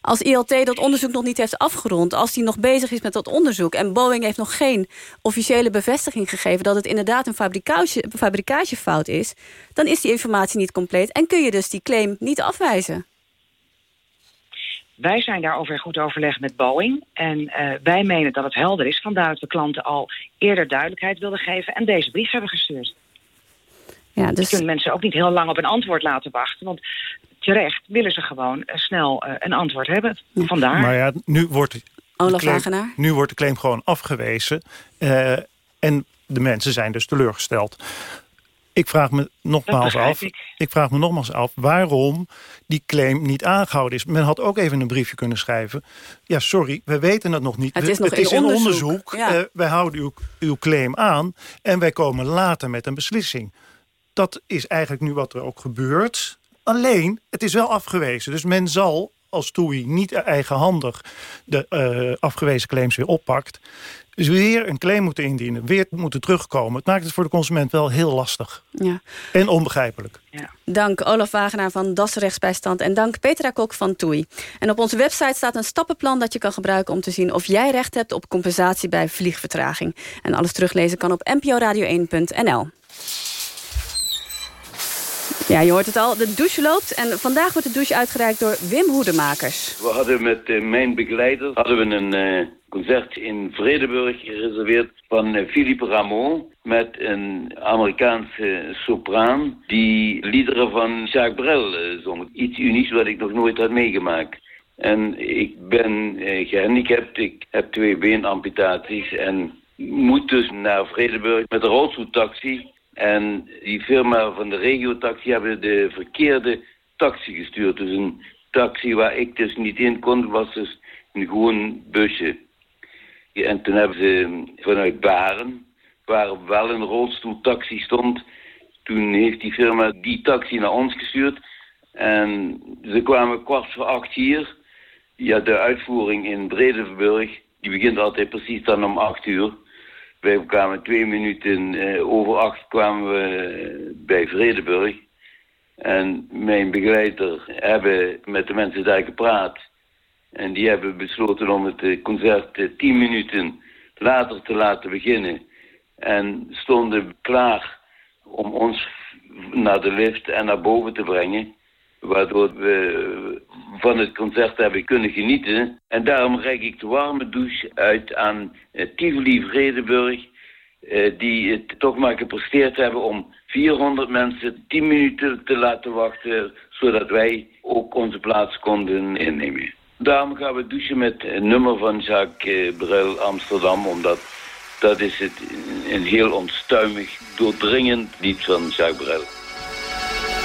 Als ILT dat onderzoek nog niet heeft afgerond... als die nog bezig is met dat onderzoek... en Boeing heeft nog geen officiële bevestiging gegeven... dat het inderdaad een fabricage, fabrikagefout is... dan is die informatie niet compleet... en kun je dus die claim niet afwijzen. Wij zijn daarover in goed overleg met Boeing. En eh, wij menen dat het helder is. Vandaar dat we klanten al eerder duidelijkheid wilden geven... en deze brief hebben gestuurd. Ja, dus... Je kunt mensen ook niet heel lang op een antwoord laten wachten. Want terecht willen ze gewoon eh, snel eh, een antwoord hebben. Vandaar. Maar ja, nu wordt, de Olaf claim, Wagenaar? nu wordt de claim gewoon afgewezen. eh, en de mensen zijn dus teleurgesteld. Ik vraag me nogmaals af. ik. vraag me nogmaals af waarom die claim niet aangehouden is. Men had ook even een briefje kunnen schrijven. Ja, sorry, we weten het nog niet. Het is nog in in onderzoek. onderzoek. Ja. Eh, wij houden uw, uw claim aan en wij komen later met een beslissing. Dat is eigenlijk nu wat er ook gebeurt. Alleen, het is wel afgewezen. Dus men zal, als TUI niet eigenhandig de eh, afgewezen claims weer oppakt... dus weer een claim moeten indienen, weer moeten terugkomen. Het maakt het voor de consument wel heel lastig. Ja. En onbegrijpelijk. Dank Olaf Wagenaar van Das Rechtsbijstand en dank Petra Kok van TUI. En op onze website staat een stappenplan dat je kan gebruiken... om te zien of jij recht hebt op compensatie bij vliegvertraging. En alles teruglezen kan op nporadio1.nl. Ja, je hoort het al, de douche loopt en vandaag wordt de douche uitgereikt door Wim Hoedemakers. We hadden met eh, mijn begeleider hadden we een eh, concert in Vredeburg gereserveerd van eh, Philippe Rameau met een Amerikaanse sopraan die liederen van Jacques Brel zong. Iets unieks wat ik nog nooit had meegemaakt. En ik ben eh, gehandicapt, ik heb twee beenamputaties en moet dus naar Vredeburg met een rolstoeltaxi. En die firma van de regiotaxi hebben de verkeerde taxi gestuurd. Dus een taxi waar ik dus niet in kon, was dus een gewoon busje. En toen hebben ze vanuit Baren, waar wel een rolstoeltaxi stond... toen heeft die firma die taxi naar ons gestuurd. En ze kwamen kwart voor acht hier. Ja, de uitvoering in Bredeburg, die begint altijd precies dan om acht uur... Wij kwamen twee minuten eh, over acht kwamen we eh, bij Vredeburg. En mijn begeleider hebben met de mensen daar gepraat. En die hebben besloten om het eh, concert tien minuten later te laten beginnen. En stonden klaar om ons naar de lift en naar boven te brengen. Waardoor we van het concert hebben kunnen genieten. En daarom reik ik de warme douche uit aan eh, Tivoli Vredeburg. eh, die het toch maar gepresteerd hebben om 400 mensen 10 minuten te laten wachten. Zodat wij ook onze plaats konden innemen. Daarom gaan we douchen met een nummer van Jacques eh, Brel Amsterdam. Omdat dat is het, een heel onstuimig, doordringend lied van Jacques Brel.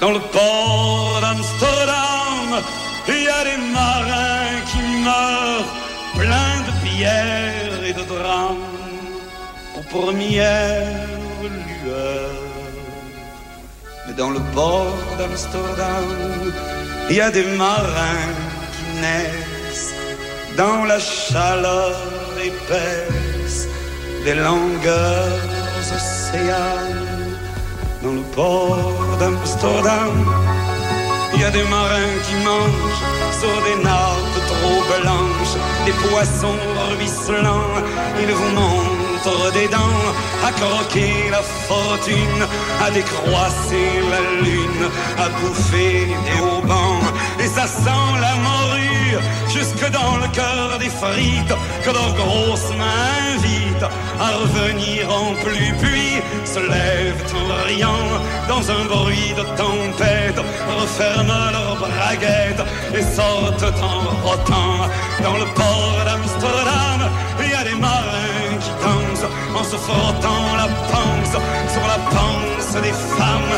Dans le port d'Amsterdam, il y a des marins qui meurent pleins de pierres et de drames aux premières lueurs. Mais dans le port d'Amsterdam, il y a des marins qui naissent dans la chaleur épaisse des longueurs océanes. Dans le port d'Amsterdam, il y a des marins qui mangent sur des nappes trop blanches, des poissons ruisselants, ils vous montrent des dents, à croquer la fortune, à décroisser la lune, à bouffer des haubans, et ça sent la jusque dans le cœur des frites que leurs grosses mains invitent à revenir en plus, puis se lèvent en riant dans un bruit de tempête, referment leurs braguettes et sortent en rotant dans le port d'Amsterdam. Il y a des marins qui dansent en se frottant la panse sur la panse des femmes.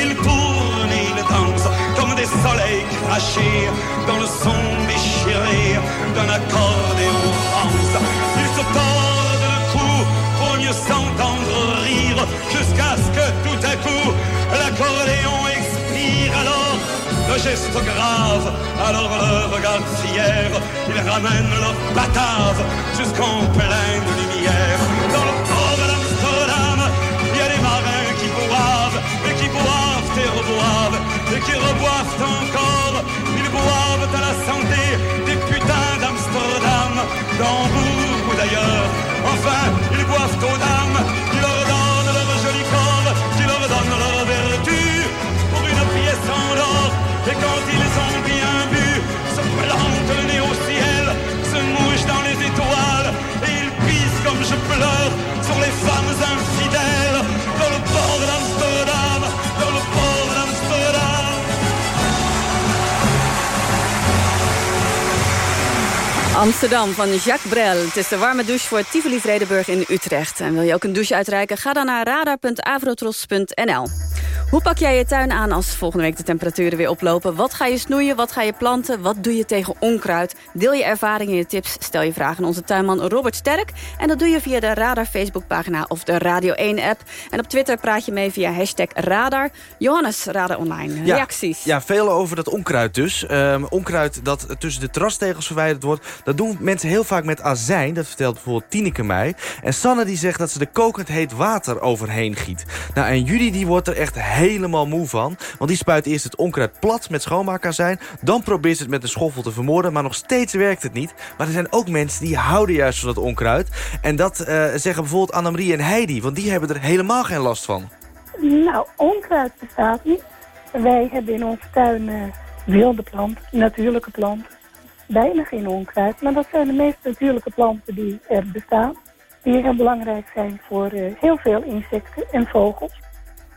Ils dans le son déchiré d'un accordéon. Ils se tordent le cou pour mieux s'entendre rire jusqu'à ce que tout à coup l'accordéon expire alors le geste grave, alors le regard fier, ils ramènent leur batave jusqu'en pleine lumière. Dans le port d'Amsterdam, il y a des marins qui boivent, et qui boivent et qui reboivent encore. Ils boivent à la santé des putains d'Amsterdam, d'Hambourg ou d'ailleurs. Enfin, ils boivent aux dames qui leur donnent leur joli corps, qui leur donnent leur vertu pour une pièce en or. Et quand ils ont bien bu, se plantent le nez au ciel, se mouchent dans les étoiles, et ils pissent comme je pleure sur les femmes infidèles, Amsterdam van Jacques Brel. Het is de warme douche voor Tivoli Vredenburg in Utrecht. En wil je ook een douche uitreiken? Ga dan naar radar.avrotros.nl. Hoe pak jij je tuin aan als volgende week de temperaturen weer oplopen? Wat ga je snoeien? Wat ga je planten? Wat doe je tegen onkruid? Deel je ervaringen en je tips. Stel je vragen aan onze tuinman Robert Sterk. En dat doe je via de Radar Facebookpagina of de Radio 1-app. En op Twitter praat je mee via hashtag Radar. Johannes, Radar Online. Reacties? Ja, veel over dat onkruid dus. Ehm, onkruid dat tussen de terrastegels verwijderd wordt. Dat doen mensen heel vaak met azijn. Dat vertelt bijvoorbeeld Tineke mij. En Sanne die zegt dat ze er kokend heet water overheen giet. Nou, en Judy die wordt er echt helemaal moe van. Want die spuit eerst het onkruid plat met schoonmaakazijn. Dan probeert ze het met een schoffel te vermoorden. Maar nog steeds werkt het niet. Maar er zijn ook mensen die houden juist van dat onkruid. En dat eh, zeggen bijvoorbeeld Annemarie en Heidi. Want die hebben er helemaal geen last van. Nou, onkruid bestaat niet. Wij hebben in onze tuin eh, wilde planten, natuurlijke planten. Bijna geen onkruid, maar dat zijn de meest natuurlijke planten die er bestaan. Die heel belangrijk zijn voor eh, heel veel insecten en vogels.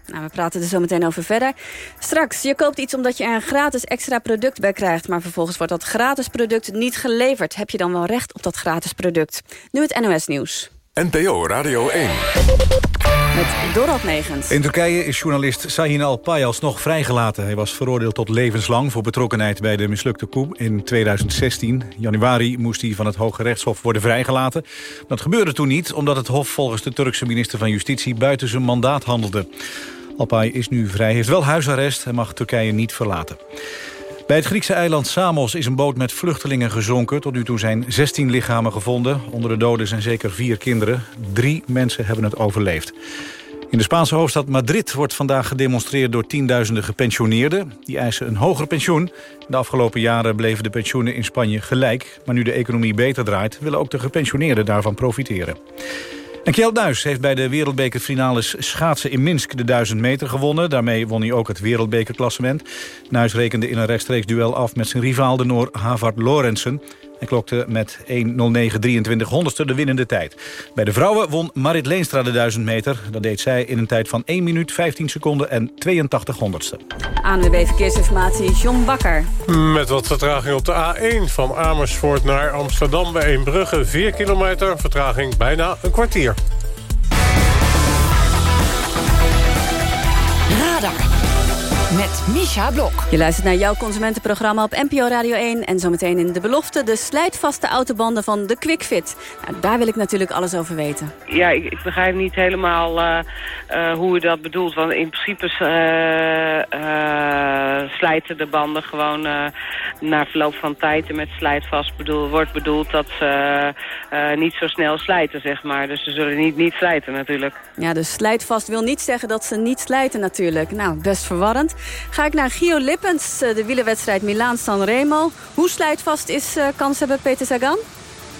Nou, we praten er zo meteen over verder. Straks, je koopt iets omdat je er een gratis extra product bij krijgt... maar vervolgens wordt dat gratis product niet geleverd. Heb je dan wel recht op dat gratis product? Nu het NOS Nieuws. NPO Radio 1. Met Dorot Negens. In Turkije is journalist Sahin Alpay alsnog vrijgelaten. Hij was veroordeeld tot levenslang voor betrokkenheid bij de mislukte coup in 2016. In januari moest hij van het Hoge Rechtshof worden vrijgelaten. Dat gebeurde toen niet, omdat het Hof volgens de Turkse minister van Justitie buiten zijn mandaat handelde. Alpay is nu vrij, heeft wel huisarrest en mag Turkije niet verlaten. Bij het Griekse eiland Samos is een boot met vluchtelingen gezonken. Tot nu toe zijn 16 lichamen gevonden. Onder de doden zijn zeker vier kinderen. Drie mensen hebben het overleefd. In de Spaanse hoofdstad Madrid wordt vandaag gedemonstreerd door tienduizenden gepensioneerden. Die eisen een hoger pensioen. De afgelopen jaren bleven de pensioenen in Spanje gelijk. Maar nu de economie beter draait, willen ook de gepensioneerden daarvan profiteren. En Kjeld Nuis heeft bij de wereldbekerfinales schaatsen in Minsk de 1000 meter gewonnen. Daarmee won hij ook het wereldbekerklassement. Nuis rekende in een rechtstreeks duel af met zijn rivaal de Noor Havard Lorensen. Hij klokte met 1.09.23 honderdste de winnende tijd. Bij de vrouwen won Marit Leenstra de 1000 meter. Dat deed zij in een tijd van 1 minuut 15 seconden en 82 honderdste. ANWB Verkeersinformatie, John Bakker. Met wat vertraging op de A1 van Amersfoort naar Amsterdam bij Eembrugge. 4 kilometer, vertraging bijna een kwartier. Met Misha Blok. Je luistert naar jouw consumentenprogramma op NPO Radio 1... en zometeen in De Belofte de slijtvaste autobanden van de QuickFit. Nou, daar wil ik natuurlijk alles over weten. Ja, ik, ik begrijp niet helemaal uh, uh, hoe u dat bedoelt. Want in principe uh, slijten de banden gewoon na verloop van tijd... en met slijtvast bedoel, wordt bedoeld dat ze niet zo snel slijten, zeg maar. Dus ze zullen niet, niet slijten natuurlijk. Ja, dus slijtvast wil niet zeggen dat ze niet slijten natuurlijk. Nou, best verwarrend. Ga ik naar Gio Lippens, de wielerwedstrijd Milaan-San Remo. Hoe slijtvast is uh, kans hebben Peter Sagan?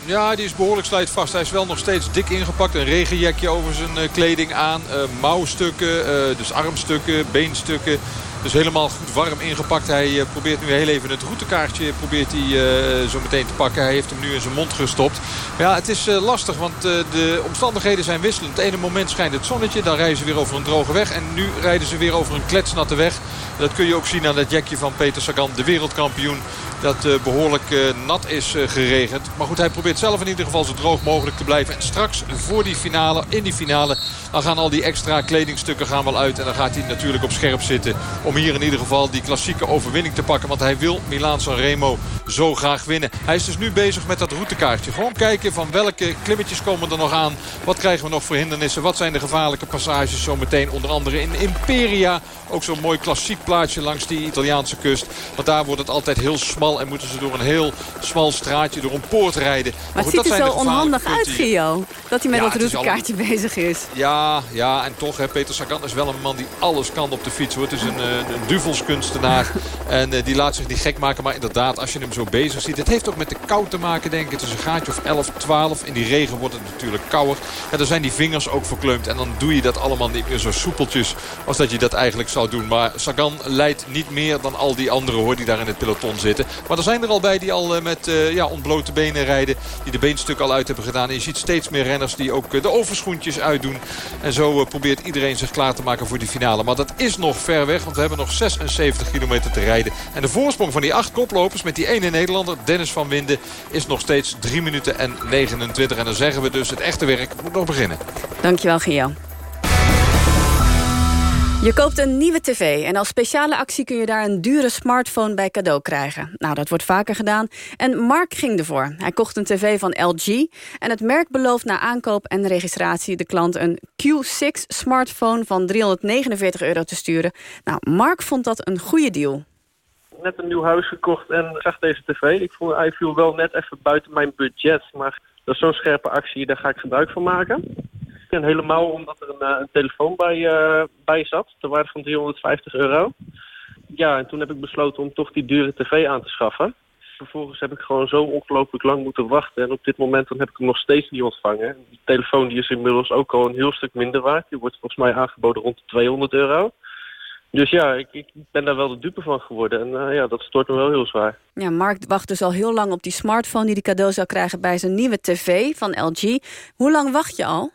Ja, die is behoorlijk slijtvast. Hij is wel nog steeds dik ingepakt. Een regenjekje over zijn uh, kleding aan. Mouwstukken, dus armstukken, beenstukken. Dus helemaal goed warm ingepakt. Hij uh, probeert nu heel even het routekaartje probeert hij, uh, zo meteen te pakken. Hij heeft hem nu in zijn mond gestopt. Maar ja, het is uh, lastig, want de omstandigheden zijn wisselend. Het ene moment schijnt het zonnetje, dan rijden ze weer over een droge weg. En nu rijden ze weer over een kletsnatte weg. Dat kun je ook zien aan dat jekje van Peter Sagan, de wereldkampioen. Dat behoorlijk nat is geregend. Maar goed, hij probeert zelf in ieder geval zo droog mogelijk te blijven. En straks voor die finale, in die finale, dan gaan al die extra kledingstukken gaan wel uit. En dan gaat hij natuurlijk op scherp zitten. Om hier in ieder geval die klassieke overwinning te pakken. Want hij wil Milaan-San Remo zo graag winnen. Hij is dus nu bezig met dat routekaartje. Gewoon kijken van welke klimmetjes komen er nog aan. Wat krijgen we nog voor hindernissen? Wat zijn de gevaarlijke passages zo meteen? Onder andere in Imperia. Ook zo'n mooi klassiek plaatsje langs die Italiaanse kust. Want daar wordt het altijd heel smal en moeten ze door een heel smal straatje, door een poort rijden. Maar, maar goed, het ziet er zo onhandig uit, Gio. Dat hij met ja, dat routekaartje bezig is. Ja, ja, en toch, hè, Peter Sagan is wel een man die alles kan op de fiets. Hoor. Het is een, een, een duvelskunstenaar. en uh, die laat zich niet gek maken. Maar inderdaad, als je hem zo bezig ziet. Het heeft ook met de kou te maken, denk ik. Het is een gaatje of 11, 12. In die regen wordt het natuurlijk kouder. En dan zijn die vingers ook verkleumd. En dan doe je dat allemaal niet meer zo soepeltjes als dat je dat eigenlijk zou doen. Maar Sagan leidt niet meer dan al die anderen hoor, die daar in het peloton zitten. Maar er zijn er al bij die al eh, met uh, ja, ontblote benen rijden. Die de beenstukken al uit hebben gedaan. En je ziet steeds meer renners die ook de overschoentjes uitdoen. En zo probeert iedereen zich klaar te maken voor die finale. Maar dat is nog ver weg. Want we hebben nog 76 kilometer te rijden. En de voorsprong van die acht koplopers met die ene Nederlander, Dennis van Winden, is nog steeds 3 minuten en 29. En dan zeggen we dus het echte werk moet nog beginnen. Dankjewel, Gio. Je koopt een nieuwe tv en als speciale actie kun je daar een dure smartphone bij cadeau krijgen. Nou, dat wordt vaker gedaan. En Mark ging ervoor. Hij kocht een tv van LG en het merk belooft na aankoop en registratie de klant een Q6 smartphone van 349 euro te sturen. Nou, Mark vond dat een goede deal. Net een nieuw huis gekocht en zag deze tv. Ik vond, hij viel wel net even buiten mijn budget, maar dat is zo'n scherpe actie, daar ga ik gebruik van maken. En helemaal omdat er een, uh, een telefoon bij, uh, bij zat. Ter waarde van 350 euro. Ja, en toen heb ik besloten om toch die dure tv aan te schaffen. Vervolgens heb ik gewoon zo ongelooflijk lang moeten wachten. En op dit moment dan heb ik hem nog steeds niet ontvangen. Die telefoon die is inmiddels ook al een heel stuk minder waard. Die wordt volgens mij aangeboden rond de 200 euro. Dus ja, ik, ik, ben daar wel de dupe van geworden. En uh, ja, dat stort me wel heel zwaar. Ja, Mark wacht dus al heel lang op die smartphone die hij cadeau zou krijgen bij zijn nieuwe tv van LG. Hoe lang wacht je al?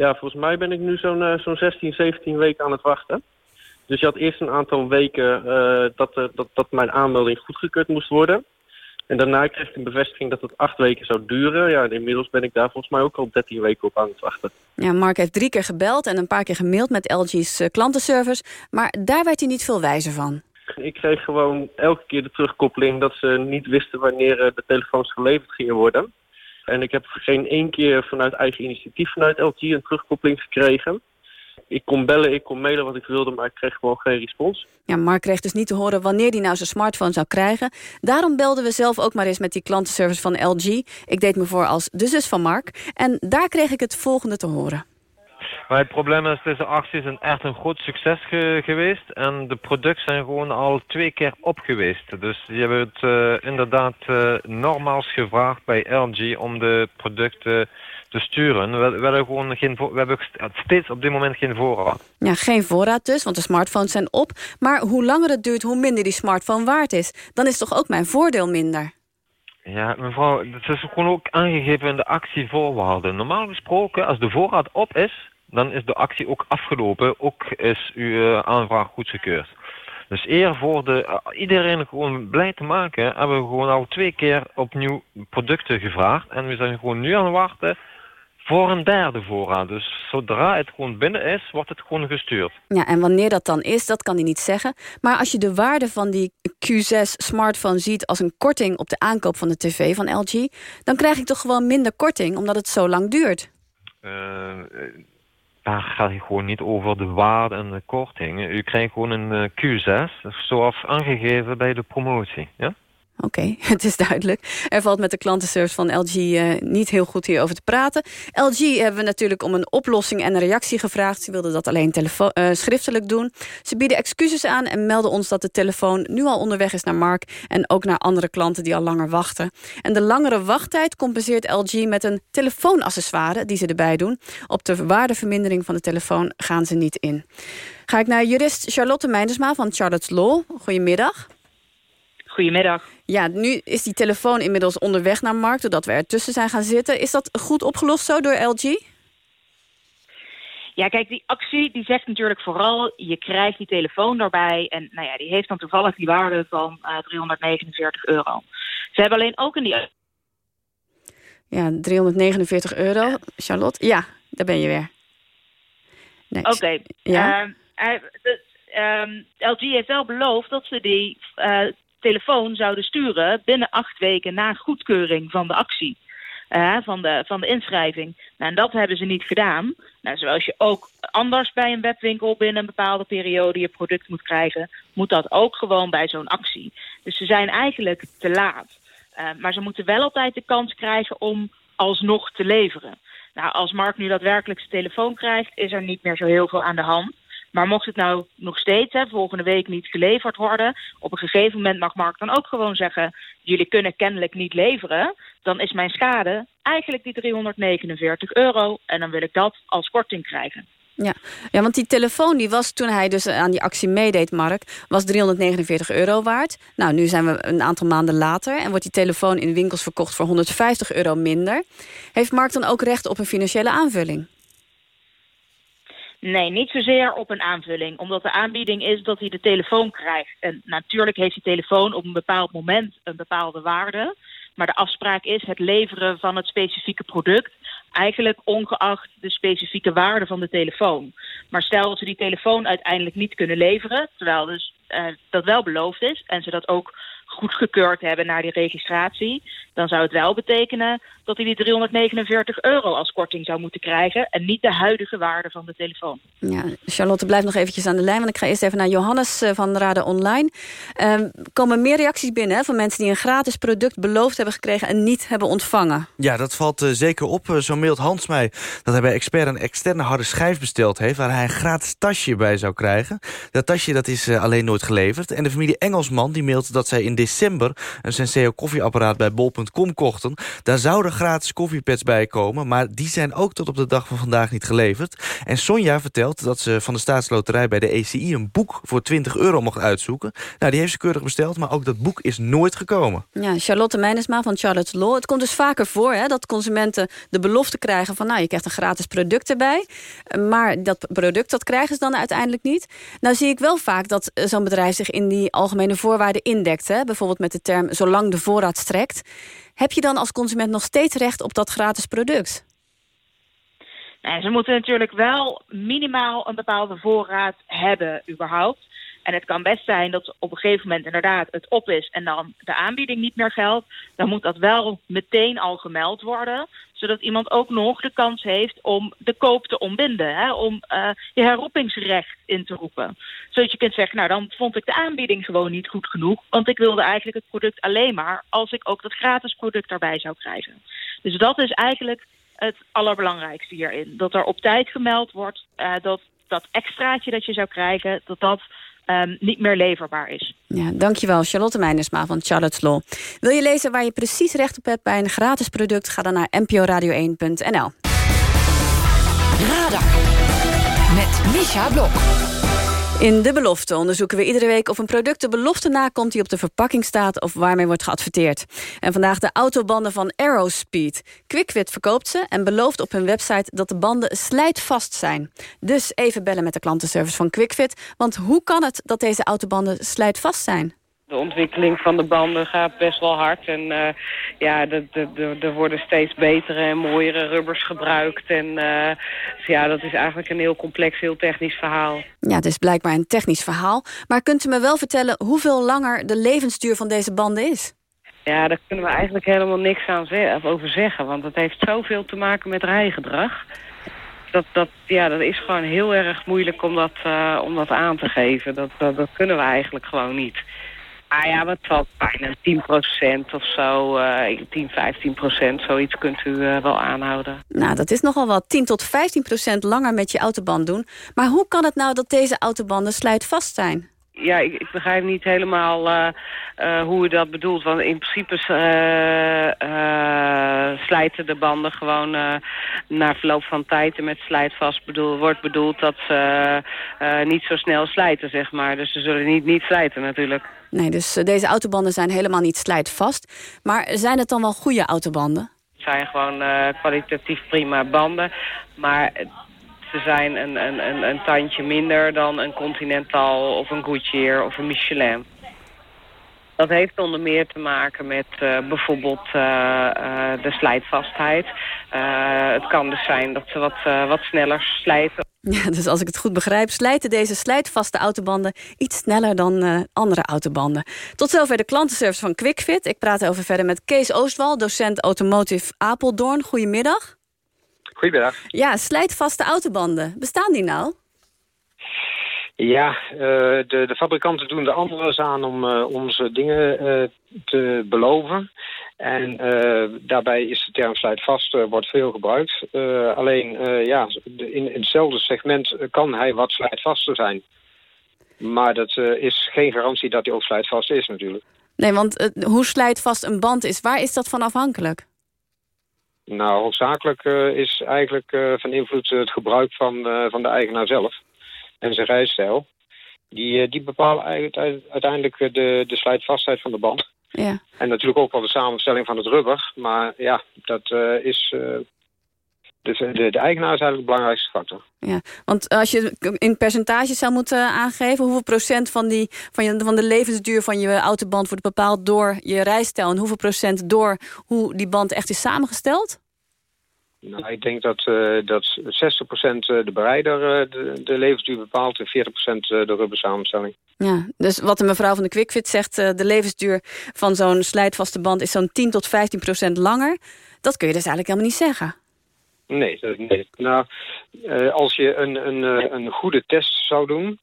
Ja, volgens mij ben ik nu zo'n uh, zo'n 16, 17 weken aan het wachten. Dus je had eerst een aantal weken uh, dat, uh, dat, dat mijn aanmelding goedgekeurd moest worden. En daarna kreeg ik een bevestiging dat het acht weken zou duren. Ja, en inmiddels ben ik daar volgens mij ook al 13 weken op aan het wachten. Ja, Mark heeft drie keer gebeld en een paar keer gemaild met LG's klantenservice. Maar daar werd hij niet veel wijzer van. Ik kreeg gewoon elke keer de terugkoppeling dat ze niet wisten wanneer de telefoons geleverd gingen worden. En ik heb geen één keer vanuit eigen initiatief vanuit LG een terugkoppeling gekregen. Ik kon bellen, ik kon mailen wat ik wilde, maar ik kreeg gewoon geen respons. Ja, Mark kreeg dus niet te horen wanneer hij nou zijn smartphone zou krijgen. Daarom belden we zelf ook maar eens met die klantenservice van LG. Ik deed me voor als de zus van Mark. En daar kreeg ik het volgende te horen. Maar het probleem is, deze acties zijn echt een groot succes ge geweest. En de producten zijn gewoon al twee keer op geweest. Dus je hebt uh, inderdaad uh, nogmaals gevraagd bij LG om de producten te sturen. We, we, hebben gewoon geen we hebben steeds op dit moment geen voorraad. Ja, geen voorraad dus, want de smartphones zijn op. Maar hoe langer het duurt, hoe minder die smartphone waard is. Dan is toch ook mijn voordeel minder? Ja, mevrouw, het is gewoon ook aangegeven in de actievoorwaarden. Normaal gesproken, als de voorraad op is dan is de actie ook afgelopen. Ook is uw uh, aanvraag goedgekeurd. Dus eer voor de, uh, iedereen gewoon blij te maken, hebben we gewoon al twee keer opnieuw producten gevraagd. En we zijn gewoon nu aan het wachten voor een derde voorraad. Dus zodra het gewoon binnen is, wordt het gewoon gestuurd. Ja, en wanneer dat dan is, dat kan hij niet zeggen. Maar als je de waarde van die Q6 smartphone ziet... als een korting op de aankoop van de tv van LG... dan krijg ik toch gewoon minder korting, omdat het zo lang duurt. Uh, daar gaat het gewoon niet over de waarde en de korting. U krijgt gewoon een Q6, zoals aangegeven bij de promotie. Ja? Oké, het is duidelijk. Er valt met de klantenservice van LG eh, niet heel goed hierover te praten. LG hebben we natuurlijk om een oplossing en een reactie gevraagd. Ze wilden dat alleen uh, schriftelijk doen. Ze bieden excuses aan en melden ons dat de telefoon nu al onderweg is naar Mark... en ook naar andere klanten die al langer wachten. En de langere wachttijd compenseert LG met een telefoonaccessoire... die ze erbij doen. Op de waardevermindering van de telefoon gaan ze niet in. Ga ik naar jurist Charlotte Meindersma van Charlotte's Law. Goedemiddag. Goedemiddag. Ja, nu is die telefoon inmiddels onderweg naar Markt... doordat we ertussen zijn gaan zitten. Is dat goed opgelost zo door LG? Ja, kijk, die actie die zegt natuurlijk vooral... je krijgt die telefoon daarbij... en nou ja, die heeft dan toevallig die waarde van uh, eh, 349 euro. Ze hebben alleen ook in die... Ja, 349 euro. Charlotte? Ja, daar ben je weer. Oké. Ja? Uh, uh, LG heeft wel beloofd dat ze die uh, telefoon zouden sturen binnen acht weken na goedkeuring van de actie. Van, de, van de inschrijving. Nou, en dat hebben ze niet gedaan. Nou, zoals je ook anders bij een webwinkel binnen een bepaalde periode je product moet krijgen, moet dat ook gewoon bij zo'n actie. Dus ze zijn eigenlijk te laat. Uh, maar ze moeten wel altijd de kans krijgen om alsnog te leveren. Nou, als Mark nu daadwerkelijk zijn telefoon krijgt, is er niet meer zo heel veel aan de hand. Maar mocht het nou nog steeds volgende week niet geleverd worden... op een gegeven moment mag Mark dan ook gewoon zeggen... jullie kunnen kennelijk niet leveren... dan is mijn schade eigenlijk die 349 euro... en dan wil ik dat als korting krijgen. Ja. ja, want die telefoon die was toen hij dus aan die actie meedeed, Mark... was 349 euro waard. Nou, nu zijn we een aantal maanden later... en wordt die telefoon in winkels verkocht voor 150 euro minder. Heeft Mark dan ook recht op een financiële aanvulling? Nee, niet zozeer op een aanvulling. Omdat de aanbieding is dat hij de telefoon krijgt. En natuurlijk heeft die telefoon op een bepaald moment een bepaalde waarde. Maar de afspraak is het leveren van het specifieke product... eigenlijk ongeacht de specifieke waarde van de telefoon. Maar stel dat ze die telefoon uiteindelijk niet kunnen leveren... terwijl dus uh, dat wel beloofd is en ze dat ook goedgekeurd hebben naar die registratie... dan zou het wel betekenen dat hij die 349 euro als korting zou moeten krijgen... en niet de huidige waarde van de telefoon. Ja, Charlotte, blijf nog eventjes aan de lijn... want ik ga eerst even naar Johannes eh, van Raden Online. Er uh, komen meer reacties binnen hè, van mensen die een gratis product beloofd hebben gekregen... en niet hebben ontvangen. Ja, dat valt uh, zeker op. Uh, zo mailt Hans mij dat hij bij Expert een externe harde schijf besteld heeft... waar hij een gratis tasje bij zou krijgen. Dat tasje dat is alleen nooit geleverd. En de familie Engelsman die mailt dat zij in december... een Senseo koffieapparaat bij bol.com kochten. Daar zouden gratis koffiepads bij komen... maar die zijn ook tot op de dag van vandaag niet geleverd. En Sonja vertelt dat ze van de staatsloterij bij de ECI... een boek voor 20 euro mocht uitzoeken. Nou, die heeft ze keurig besteld, maar ook dat boek is nooit gekomen. Ja, Charlotte Meinersma van Charlotte's Law. Het komt dus vaker voor hè, dat consumenten de belofte krijgen... van nou, je krijgt een gratis product erbij. Maar dat product, dat krijgen ze dan uiteindelijk niet. Nou zie ik wel vaak dat zo'n bedrijf zich in die algemene voorwaarden indekt. Hè? Bijvoorbeeld met de term zolang de voorraad strekt. Heb je dan als consument nog steeds recht op dat gratis product? Ze moeten natuurlijk wel minimaal een bepaalde voorraad hebben überhaupt. En het kan best zijn dat op een gegeven moment inderdaad het op is en dan de aanbieding niet meer geldt. Dan moet dat wel meteen al gemeld worden. Zodat iemand ook nog de kans heeft om de koop te ontbinden. Hè, om uh, je herroepingsrecht in te roepen. Zodat je kunt zeggen, nou dan vond ik de aanbieding gewoon niet goed genoeg. Want ik wilde eigenlijk het product alleen maar als ik ook dat gratis product daarbij zou krijgen. Dus dat is eigenlijk het allerbelangrijkste hierin. Dat er op tijd gemeld wordt uh, dat dat extraatje dat je zou krijgen, dat dat um, niet meer leverbaar is. Ja, dankjewel Charlotte Meinersma van Charlotte's Law. Wil je lezen waar je precies recht op hebt bij een gratis product? Ga dan naar nporadio1.nl. Radar met Misha Blok. In De Belofte onderzoeken we iedere week of een product de belofte nakomt die op de verpakking staat of waarmee wordt geadverteerd. En vandaag de autobanden van Aerospeed. QuickFit verkoopt ze en belooft op hun website dat de banden slijtvast zijn. Dus even bellen met de klantenservice van QuickFit, want hoe kan het dat deze autobanden slijtvast zijn? De ontwikkeling van de banden gaat best wel hard. En uh, ja, er worden steeds betere en mooiere rubbers gebruikt. En uh, dus ja, dat is eigenlijk een heel complex, heel technisch verhaal. Ja, het is blijkbaar een technisch verhaal. Maar kunt u me wel vertellen hoeveel langer de levensduur van deze banden is? Ja, daar kunnen we eigenlijk helemaal niks aan over zeggen. Want het heeft zoveel te maken met rijgedrag dat, dat, ja, dat is gewoon heel erg moeilijk om dat, uh, om dat aan te geven. Dat, dat, dat, kunnen we eigenlijk gewoon niet. Ah ja, wat valt bijna 10% of zo, uh, 10, 15%, zoiets kunt u uh, wel aanhouden. Nou, dat is nogal wat. 10 tot 15% langer met je autoband doen. Maar hoe kan het nou dat deze autobanden slijtvast zijn? Ja, ik, ik, begrijp niet helemaal uh, uh, hoe u dat bedoelt. Want in principe uh, slijten de banden gewoon na verloop van tijd. En met slijtvast bedoel, wordt bedoeld dat ze niet zo snel slijten, zeg maar. Dus ze zullen niet, niet slijten natuurlijk. Nee, dus deze autobanden zijn helemaal niet slijtvast. Maar zijn het dan wel goede autobanden? Het zijn gewoon kwalitatief prima banden. Maar ze zijn een, een, een, een tandje minder dan een Continental of een Goodyear of een Michelin. Dat heeft onder meer te maken met uh, bijvoorbeeld uh, uh, de slijtvastheid. het kan dus zijn dat ze wat, wat sneller slijten. Ja, dus als ik het goed begrijp, slijten deze slijtvaste autobanden iets sneller dan andere autobanden. Tot zover de klantenservice van QuickFit. Ik praat over verder met Kees Oostwal, docent Automotive Apeldoorn. Goedemiddag. Goedemiddag. Ja, slijtvaste autobanden. Bestaan die nou? Ja, uh, de, de, fabrikanten doen er anders aan om uh, onze dingen uh, te beloven. En daarbij is de term slijtvast wordt veel gebruikt. alleen ja, in, in, hetzelfde segment kan hij wat slijtvaster zijn. Maar dat is geen garantie dat hij ook slijtvast is natuurlijk. Nee, want hoe slijtvast een band is, waar is dat van afhankelijk? Nou, hoofdzakelijk uh, is eigenlijk uh, van invloed het gebruik van, uh, van de eigenaar zelf en zijn rijstijl. Die, die bepalen uiteindelijk de, de slijtvastheid van de band. Ja. En natuurlijk ook wel de samenstelling van het rubber. Maar ja, dat is... Dus de, de, eigenaar is eigenlijk de belangrijkste factor. Ja, want als je in percentages zou moeten aangeven... hoeveel procent van, die, van, je, van de levensduur van je autoband wordt bepaald door je rijstijl... en hoeveel procent door hoe die band echt is samengesteld? Nou, ik denk dat, uh, dat 60% de bereider uh, de, de, levensduur bepaalt en 40% de rubbersamenstelling. Ja, dus wat de mevrouw van de QuickFit zegt, uh, de levensduur van zo'n slijtvaste band is zo'n 10 tot 15% langer. Dat kun je dus eigenlijk helemaal niet zeggen. Nee, dat, nee. Nou, als je een, een, een goede test zou doen,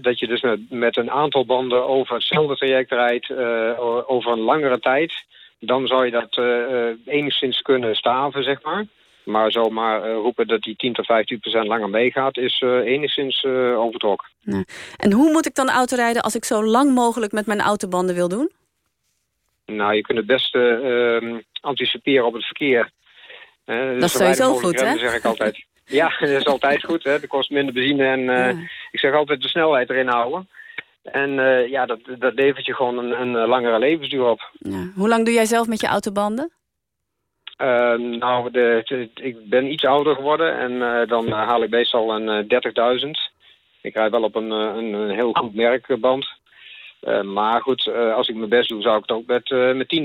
dat je dus met, met een aantal banden over hetzelfde traject rijdt over een langere tijd dan zou je dat uh, enigszins kunnen staven, zeg maar. Maar zomaar uh, roepen dat die 10 tot 15 procent langer meegaat... is uh, enigszins uh, overtrokken. Ja. En hoe moet ik dan autorijden als ik zo lang mogelijk met mijn autobanden wil doen? Nou, je kunt het beste ehm, anticiperen op het verkeer. dat is sowieso goed, hè? zeg ik altijd. ja, dat is altijd goed. Hè? Dat kost minder benzine en ja. ik zeg altijd de snelheid erin houden. En uh, ja, dat, dat levert je gewoon een, een langere levensduur op. Ja. Hoe lang doe jij zelf met je autobanden? Uh, nou, de, de, ik ben iets ouder geworden en uh, dan haal ik meestal een 30.000. Ik rijd wel op een, een, een heel goed merkband. maar goed, als ik mijn best doe, zou ik het ook met, met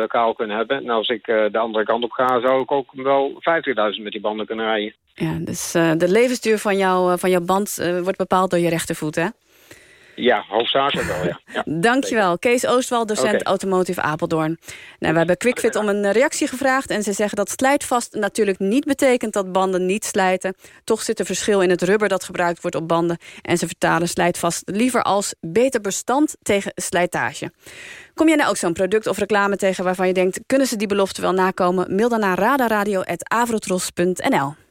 10.000 kaal kunnen hebben. En als ik de andere kant op ga, zou ik ook wel 50.000 met die banden kunnen rijden. Ja, dus de levensduur van, jou, van jouw band wordt bepaald door je rechtervoet, hè? Ja, hoofdzakelijk wel, ja. ja Dankjewel. Kees Oostwal, docent okay. Automotive Apeldoorn. Nou, we hebben QuickFit om een reactie gevraagd... en ze zeggen dat slijtvast natuurlijk niet betekent dat banden niet slijten. Toch zit er verschil in het rubber dat gebruikt wordt op banden... en ze vertalen slijtvast liever als beter bestand tegen slijtage. Kom jij nou ook zo'n product of reclame tegen waarvan je denkt... kunnen ze die belofte wel nakomen? Mail dan naar radaradio.avrotros.nl.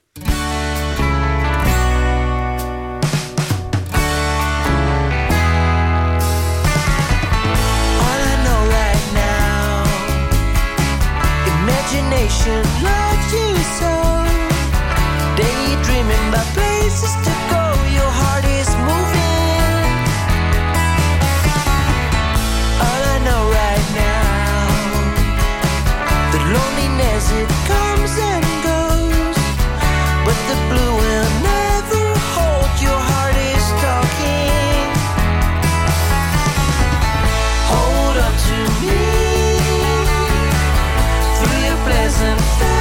imagination loves you so. Daydreaming about places to them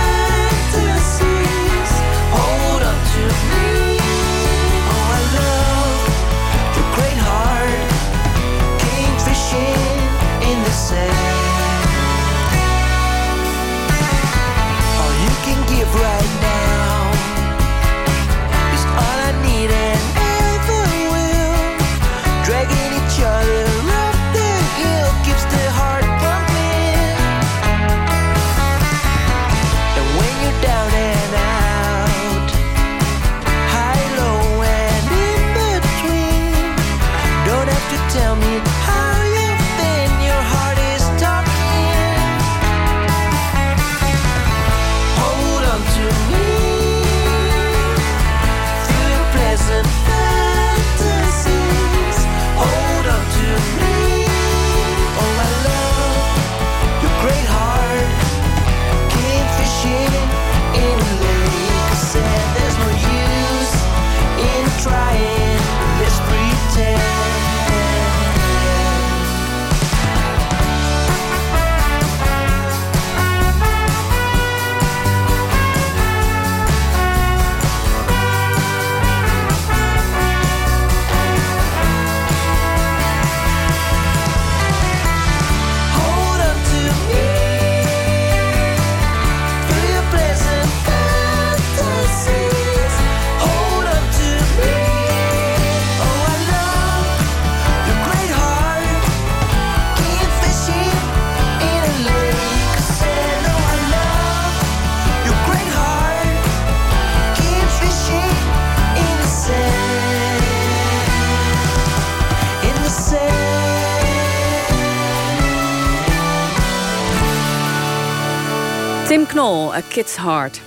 Tim Knol, A Kid's Heart.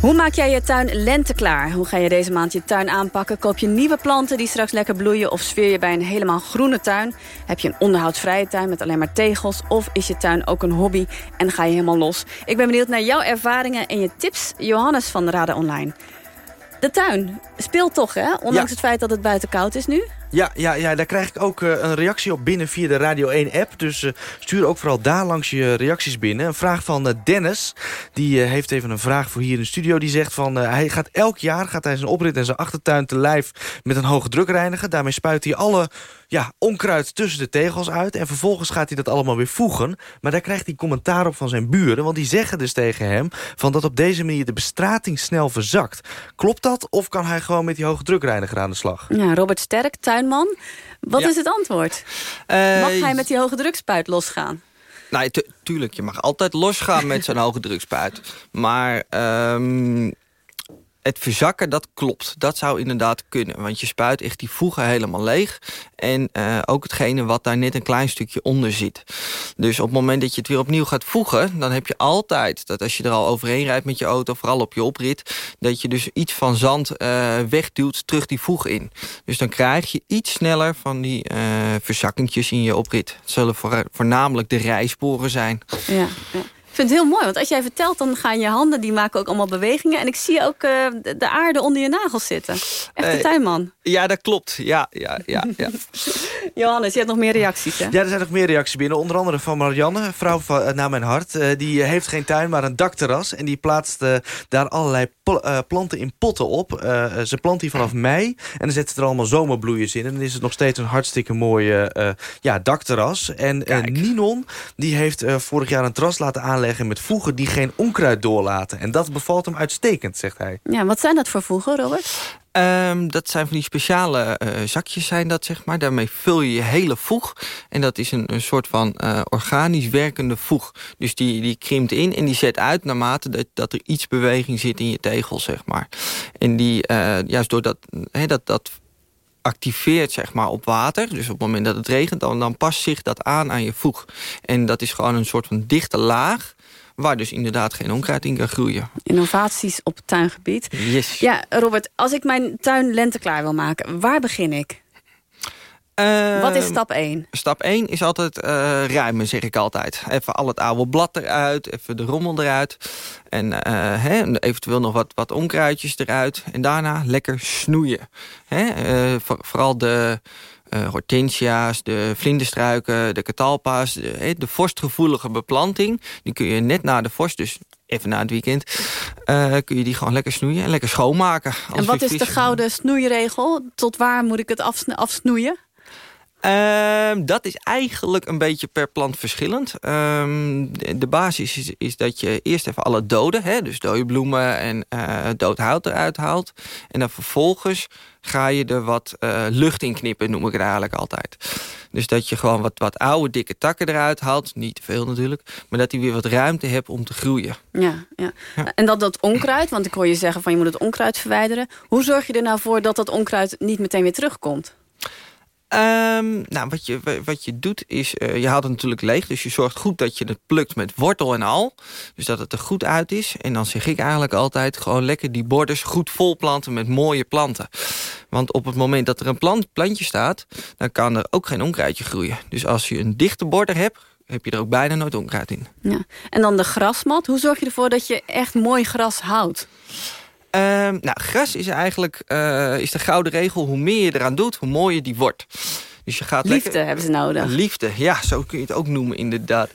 Hoe maak jij je tuin lenteklaar? Hoe ga je deze maand je tuin aanpakken? Koop je nieuwe planten die straks lekker bloeien... of sfeer je bij een helemaal groene tuin? Heb je een onderhoudsvrije tuin met alleen maar tegels... of is je tuin ook een hobby en ga je helemaal los? Ik ben benieuwd naar jouw ervaringen en je tips. Johannes van de Raden Online. De tuin speelt toch, hè? Ondanks het feit dat het buiten koud is nu? Ja, ja, ja, daar krijg ik ook uh, een reactie op binnen via de Radio 1-app. Dus uh, stuur ook vooral daar langs je reacties binnen. Een vraag van uh, Dennis. Die heeft even een vraag voor hier in de studio. Die zegt van, hij gaat elk jaar gaat hij zijn oprit en zijn achtertuin te lijf met een hoge druk reinigen. Daarmee spuit hij alle ja, onkruid tussen de tegels uit. En vervolgens gaat hij dat allemaal weer voegen. Maar daar krijgt hij commentaar op van zijn buren. Want die zeggen dus tegen hem van dat op deze manier de bestrating snel verzakt. Klopt dat? Of kan hij gewoon met die hoge drukreiniger aan de slag? Ja, Robert Sterk, tuinman. Wat is het antwoord? Uh, Mag hij met die hoge drukspuit losgaan? Nee, tuurlijk. Je mag altijd losgaan met zo'n hoge drukspuit. Maar um, het verzakken, dat klopt. Dat zou inderdaad kunnen. Want je spuit echt die voegen helemaal leeg. En uh, ook hetgene wat daar net een klein stukje onder zit. Dus op het moment dat je het weer opnieuw gaat voegen... dan heb je altijd, dat als je er al overheen rijdt met je auto... vooral op je oprit, dat je dus iets van zand uh, wegduwt terug die voeg in. Dus dan krijg je iets sneller van die uh, in je oprit. Het zullen voor, voornamelijk de rijsporen zijn. Ja, ja. Ik vind het heel mooi, want als jij vertelt, dan gaan je handen... die maken ook allemaal bewegingen. En ik zie ook uh, de aarde onder je nagels zitten. Echt een uh, tuinman. Ja, dat klopt. Ja, ja, ja, ja. Johannes, je hebt nog meer reacties, hè? Ja, er zijn nog meer reacties binnen. Onder andere van Marianne, vrouw van, uh, naar mijn hart. die heeft geen tuin, maar een dakterras. En die plaatst daar allerlei planten in potten op. ze plant die vanaf mei. En dan zet ze er allemaal zomerbloeiers in. En dan is het nog steeds een hartstikke mooie ja, dakterras. En Ninon, die heeft vorig jaar een terras laten aanleggen met voegen die geen onkruid doorlaten. En dat bevalt hem uitstekend, zegt hij. Ja, wat zijn dat voor voegen, Robert? Um, dat zijn van die speciale uh, zakjes zijn dat, zeg maar. Daarmee vul je je hele voeg. En dat is een, een soort van uh, organisch werkende voeg. Dus die, die krimpt in en die zet uit naarmate dat, dat er iets beweging zit in je tegel, zeg maar. En die, uh, juist doordat he, dat, dat activeert zeg maar, op water. Dus op het moment dat het regent, dan, dan past zich dat aan aan je voeg. En dat is gewoon een soort van dichte laag waar dus inderdaad geen onkruid in kan groeien. Innovaties op tuingebied. Yes. Ja, Robert, als ik mijn tuin lenteklaar wil maken, waar begin ik? Uh, Wat is stap 1? Stap 1 is altijd uh, ruimen, zeg ik altijd. Even al het oude blad eruit, even de rommel eruit. En uh, hè, eventueel nog wat, wat onkruidjes eruit. En daarna lekker snoeien. Hè? Voor, vooral de hortensia's, de vlinderstruiken, de catalpa's, de, de vorstgevoelige beplanting. Die kun je net na de vorst, dus even na het weekend, uh, kun je die gewoon lekker snoeien en lekker schoonmaken. En wat is de gouden snoeiregel? Tot waar moet ik het afsnoeien? Um, dat is eigenlijk een beetje per plant verschillend. Um, de, de, basis is, is, dat je eerst even alle doden, hè, dus dode bloemen en uh, dood hout eruit haalt. En dan vervolgens ga je er wat uh, lucht in knippen, noem ik het eigenlijk altijd. Dus dat je gewoon wat, wat oude, dikke takken eruit haalt. Niet te veel natuurlijk. Maar dat die weer wat ruimte hebt om te groeien. Ja, ja. ja. En dat dat onkruid, want ik hoor je zeggen van je moet het onkruid verwijderen. Hoe zorg je er nou voor dat dat onkruid niet meteen weer terugkomt? Um, nou, wat je, wat je doet is, uh, je haalt het natuurlijk leeg. Dus je zorgt goed dat je het plukt met wortel en al. Dus dat het er goed uit is. En dan zeg ik eigenlijk altijd gewoon lekker die borders goed volplanten met mooie planten. Want op het moment dat er een plant, plantje staat, dan kan er ook geen onkruidje groeien. Dus als je een dichte border hebt, heb je er ook bijna nooit onkruid in. Ja. En dan de grasmat. Hoe zorg je ervoor dat je echt mooi gras houdt? Um, nou, gras is eigenlijk uh, is de gouden regel. Hoe meer je eraan doet, hoe mooier die wordt. Dus je gaat liefde lekker... hebben ze nodig. Liefde, ja, zo kun je het ook noemen inderdaad.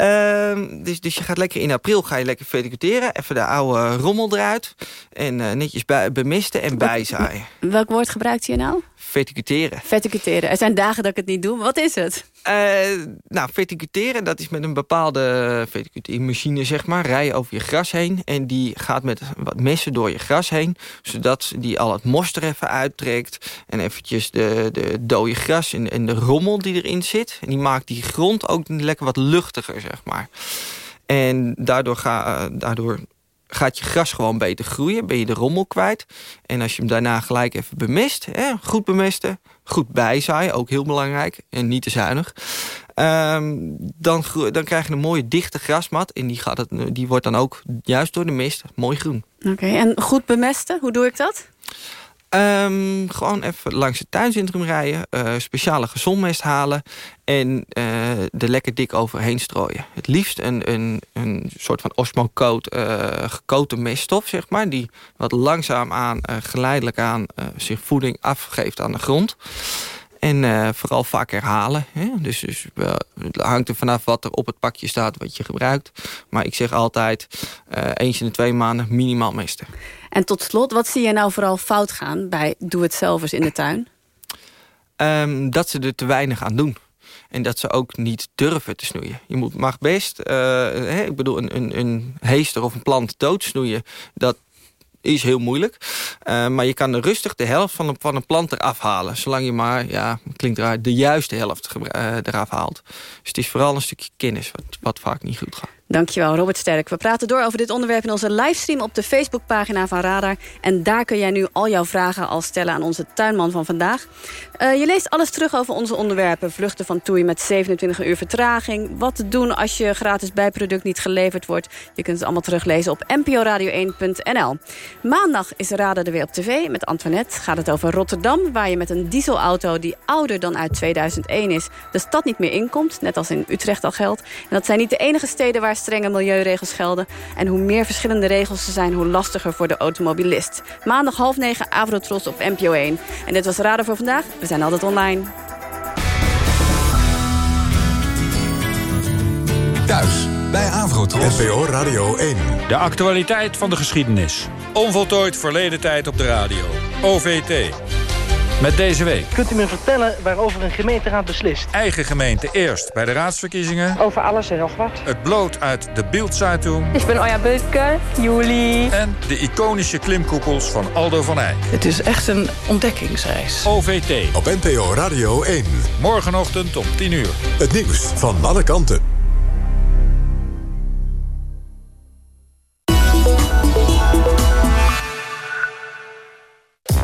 Um, dus, dus je gaat lekker in april ga je lekker verticuteren. Even de oude rommel eruit. En uh, netjes bij, bemisten en bijzaaien. Welk woord gebruikt je nou? Verticuteren. Verticuteren. Er zijn dagen dat ik het niet doe. Wat is het? Uh, nou, verticuteren, dat is met een bepaalde verticuteermachine, zeg maar. Rij je over je gras heen. En die gaat met wat messen door je gras heen. Zodat die al het mos er even uittrekt. En eventjes de, de dode gras en, en de rommel die erin zit. En die maakt die grond ook lekker wat luchtiger, zeg maar. En daardoor, ga, uh, daardoor gaat je gras gewoon beter groeien. Ben je de rommel kwijt. En als je hem daarna gelijk even bemist. Hè, goed bemesten. Goed bijzaaien, ook heel belangrijk. En niet te zuinig. Ehm, dan, dan krijg je een mooie dichte grasmat. En die, gaat het, die wordt dan ook juist door de mist mooi groen. Oké, en goed bemesten, hoe doe ik dat? Um, gewoon even langs het tuincentrum rijden. Uh, speciale gezondmest halen. En er lekker dik overheen strooien. Het liefst een, een, een soort van osmocoat uh, gekoten meststof, zeg maar. Die wat langzaam aan, geleidelijk aan zich voeding afgeeft aan de grond. En vooral vaak herhalen. Hè? Dus, dus het hangt er vanaf wat er op het pakje staat wat je gebruikt. Maar ik zeg altijd eens in de twee maanden minimaal mesten. En tot slot, wat zie je nou vooral fout gaan bij doe-het-zelvers in de tuin? Um, dat ze er te weinig aan doen. En dat ze ook niet durven te snoeien. Je moet, mag best, hè, ik bedoel, een, een, een heester of een plant doodsnoeien. Dat, is heel moeilijk. Uh, maar je kan er rustig de helft van een, van een plant eraf halen. Zolang je maar, ja, klinkt raar, de juiste helft uh, eraf haalt. Dus het is vooral een stukje kennis wat, wat vaak niet goed gaat. Dankjewel, Robert Sterk. We praten door over dit onderwerp in onze livestream op de Facebookpagina van Radar. En daar kun jij nu al jouw vragen al stellen aan onze tuinman van vandaag. Uh, je leest alles terug over onze onderwerpen. Vluchten van Toei met 27 uur vertraging. Wat te doen als je gratis bijproduct niet geleverd wordt. Je kunt het allemaal teruglezen op nporadio1.nl. Maandag is Radar er weer op tv. Met Antoinette gaat het over Rotterdam... waar je met een dieselauto die ouder dan uit 2001 is... de stad niet meer inkomt, net als in Utrecht al geldt. En dat zijn niet de enige steden waar strenge milieuregels gelden. En hoe meer verschillende regels er zijn, hoe lastiger voor de automobilist. Maandag half negen, Avrotros op NPO 1. En dit was Radar voor vandaag. We zijn altijd online. Thuis bij Avrotros. NPO Radio 1. De actualiteit van de geschiedenis. Onvoltooid verleden tijd op de radio. OVT. Met deze week. Kunt u me vertellen waarover een gemeenteraad beslist? Eigen gemeente eerst bij de raadsverkiezingen. Over alles en nog wat. Het bloot uit de Bildzeitung. Ik ben Oja Beutke, Julie. En de iconische klimkoepels van Aldo van Eyck. Het is echt een ontdekkingsreis. OVT. Op NPO Radio 1. Morgenochtend om 10 uur. Het nieuws van alle kanten.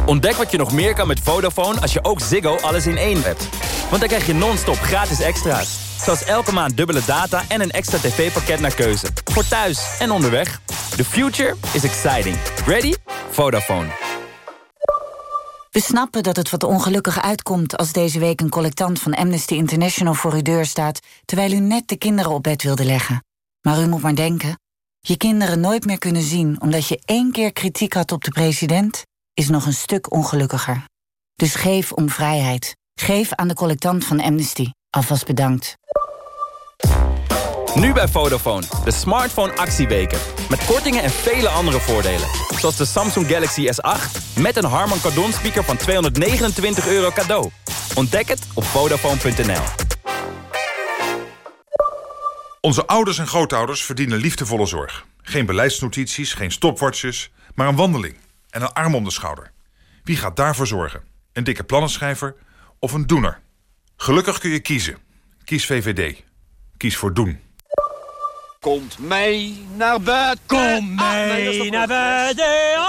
Ontdek wat je nog meer kan met Vodafone als je ook Ziggo alles in één hebt. Want dan krijg je non-stop gratis extra's. Zoals elke maand dubbele data en een extra tv-pakket naar keuze. Voor thuis en onderweg. The future is exciting. Ready? Vodafone. We snappen dat het wat ongelukkig uitkomt als deze week een collectant van Amnesty International voor uw deur staat, terwijl u net de kinderen op bed wilde leggen. Maar u moet maar denken, je kinderen nooit meer kunnen zien omdat je één keer kritiek had op de president, is nog een stuk ongelukkiger. Dus geef om vrijheid. Geef aan de collectant van Amnesty. Alvast bedankt. Nu bij Vodafone, de smartphone actieweken. Met kortingen en vele andere voordelen. Zoals de Samsung Galaxy S8 met een Harman Kardon speaker van 229 euro cadeau. Ontdek het op Vodafone.nl. Onze ouders en grootouders verdienen liefdevolle zorg. Geen beleidsnotities, geen stopwatches, maar een wandeling en een arm om de schouder. Wie gaat daarvoor zorgen? Een dikke plannenschrijver of een doener? Gelukkig kun je kiezen. Kies VVD. Kies voor doen. Komt mee naar buiten. Kom mee naar buiten.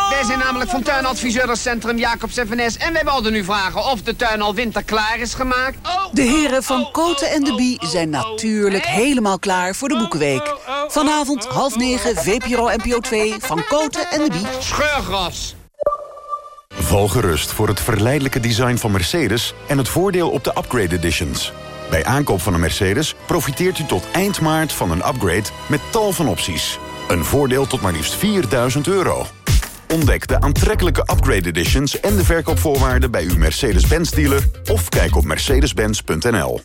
Wij zijn namelijk van tuinadviseurscentrum Jacobs FNS. En wij wilden nu vragen of de tuin al winterklaar is gemaakt. De heren van Koten en de Bie zijn natuurlijk helemaal klaar voor de Boekenweek. Vanavond half negen, VPRO NPO 2 van Koten en de Bie. Scheurgras. Val gerust voor het verleidelijke design van Mercedes... en het voordeel op de upgrade editions. Bij aankoop van een Mercedes profiteert u tot eind maart van een upgrade met tal van opties. Een voordeel tot maar liefst 4000 euro. Ontdek de aantrekkelijke upgrade editions en de verkoopvoorwaarden bij uw Mercedes-Benz dealer... of kijk op mercedes-benz.nl.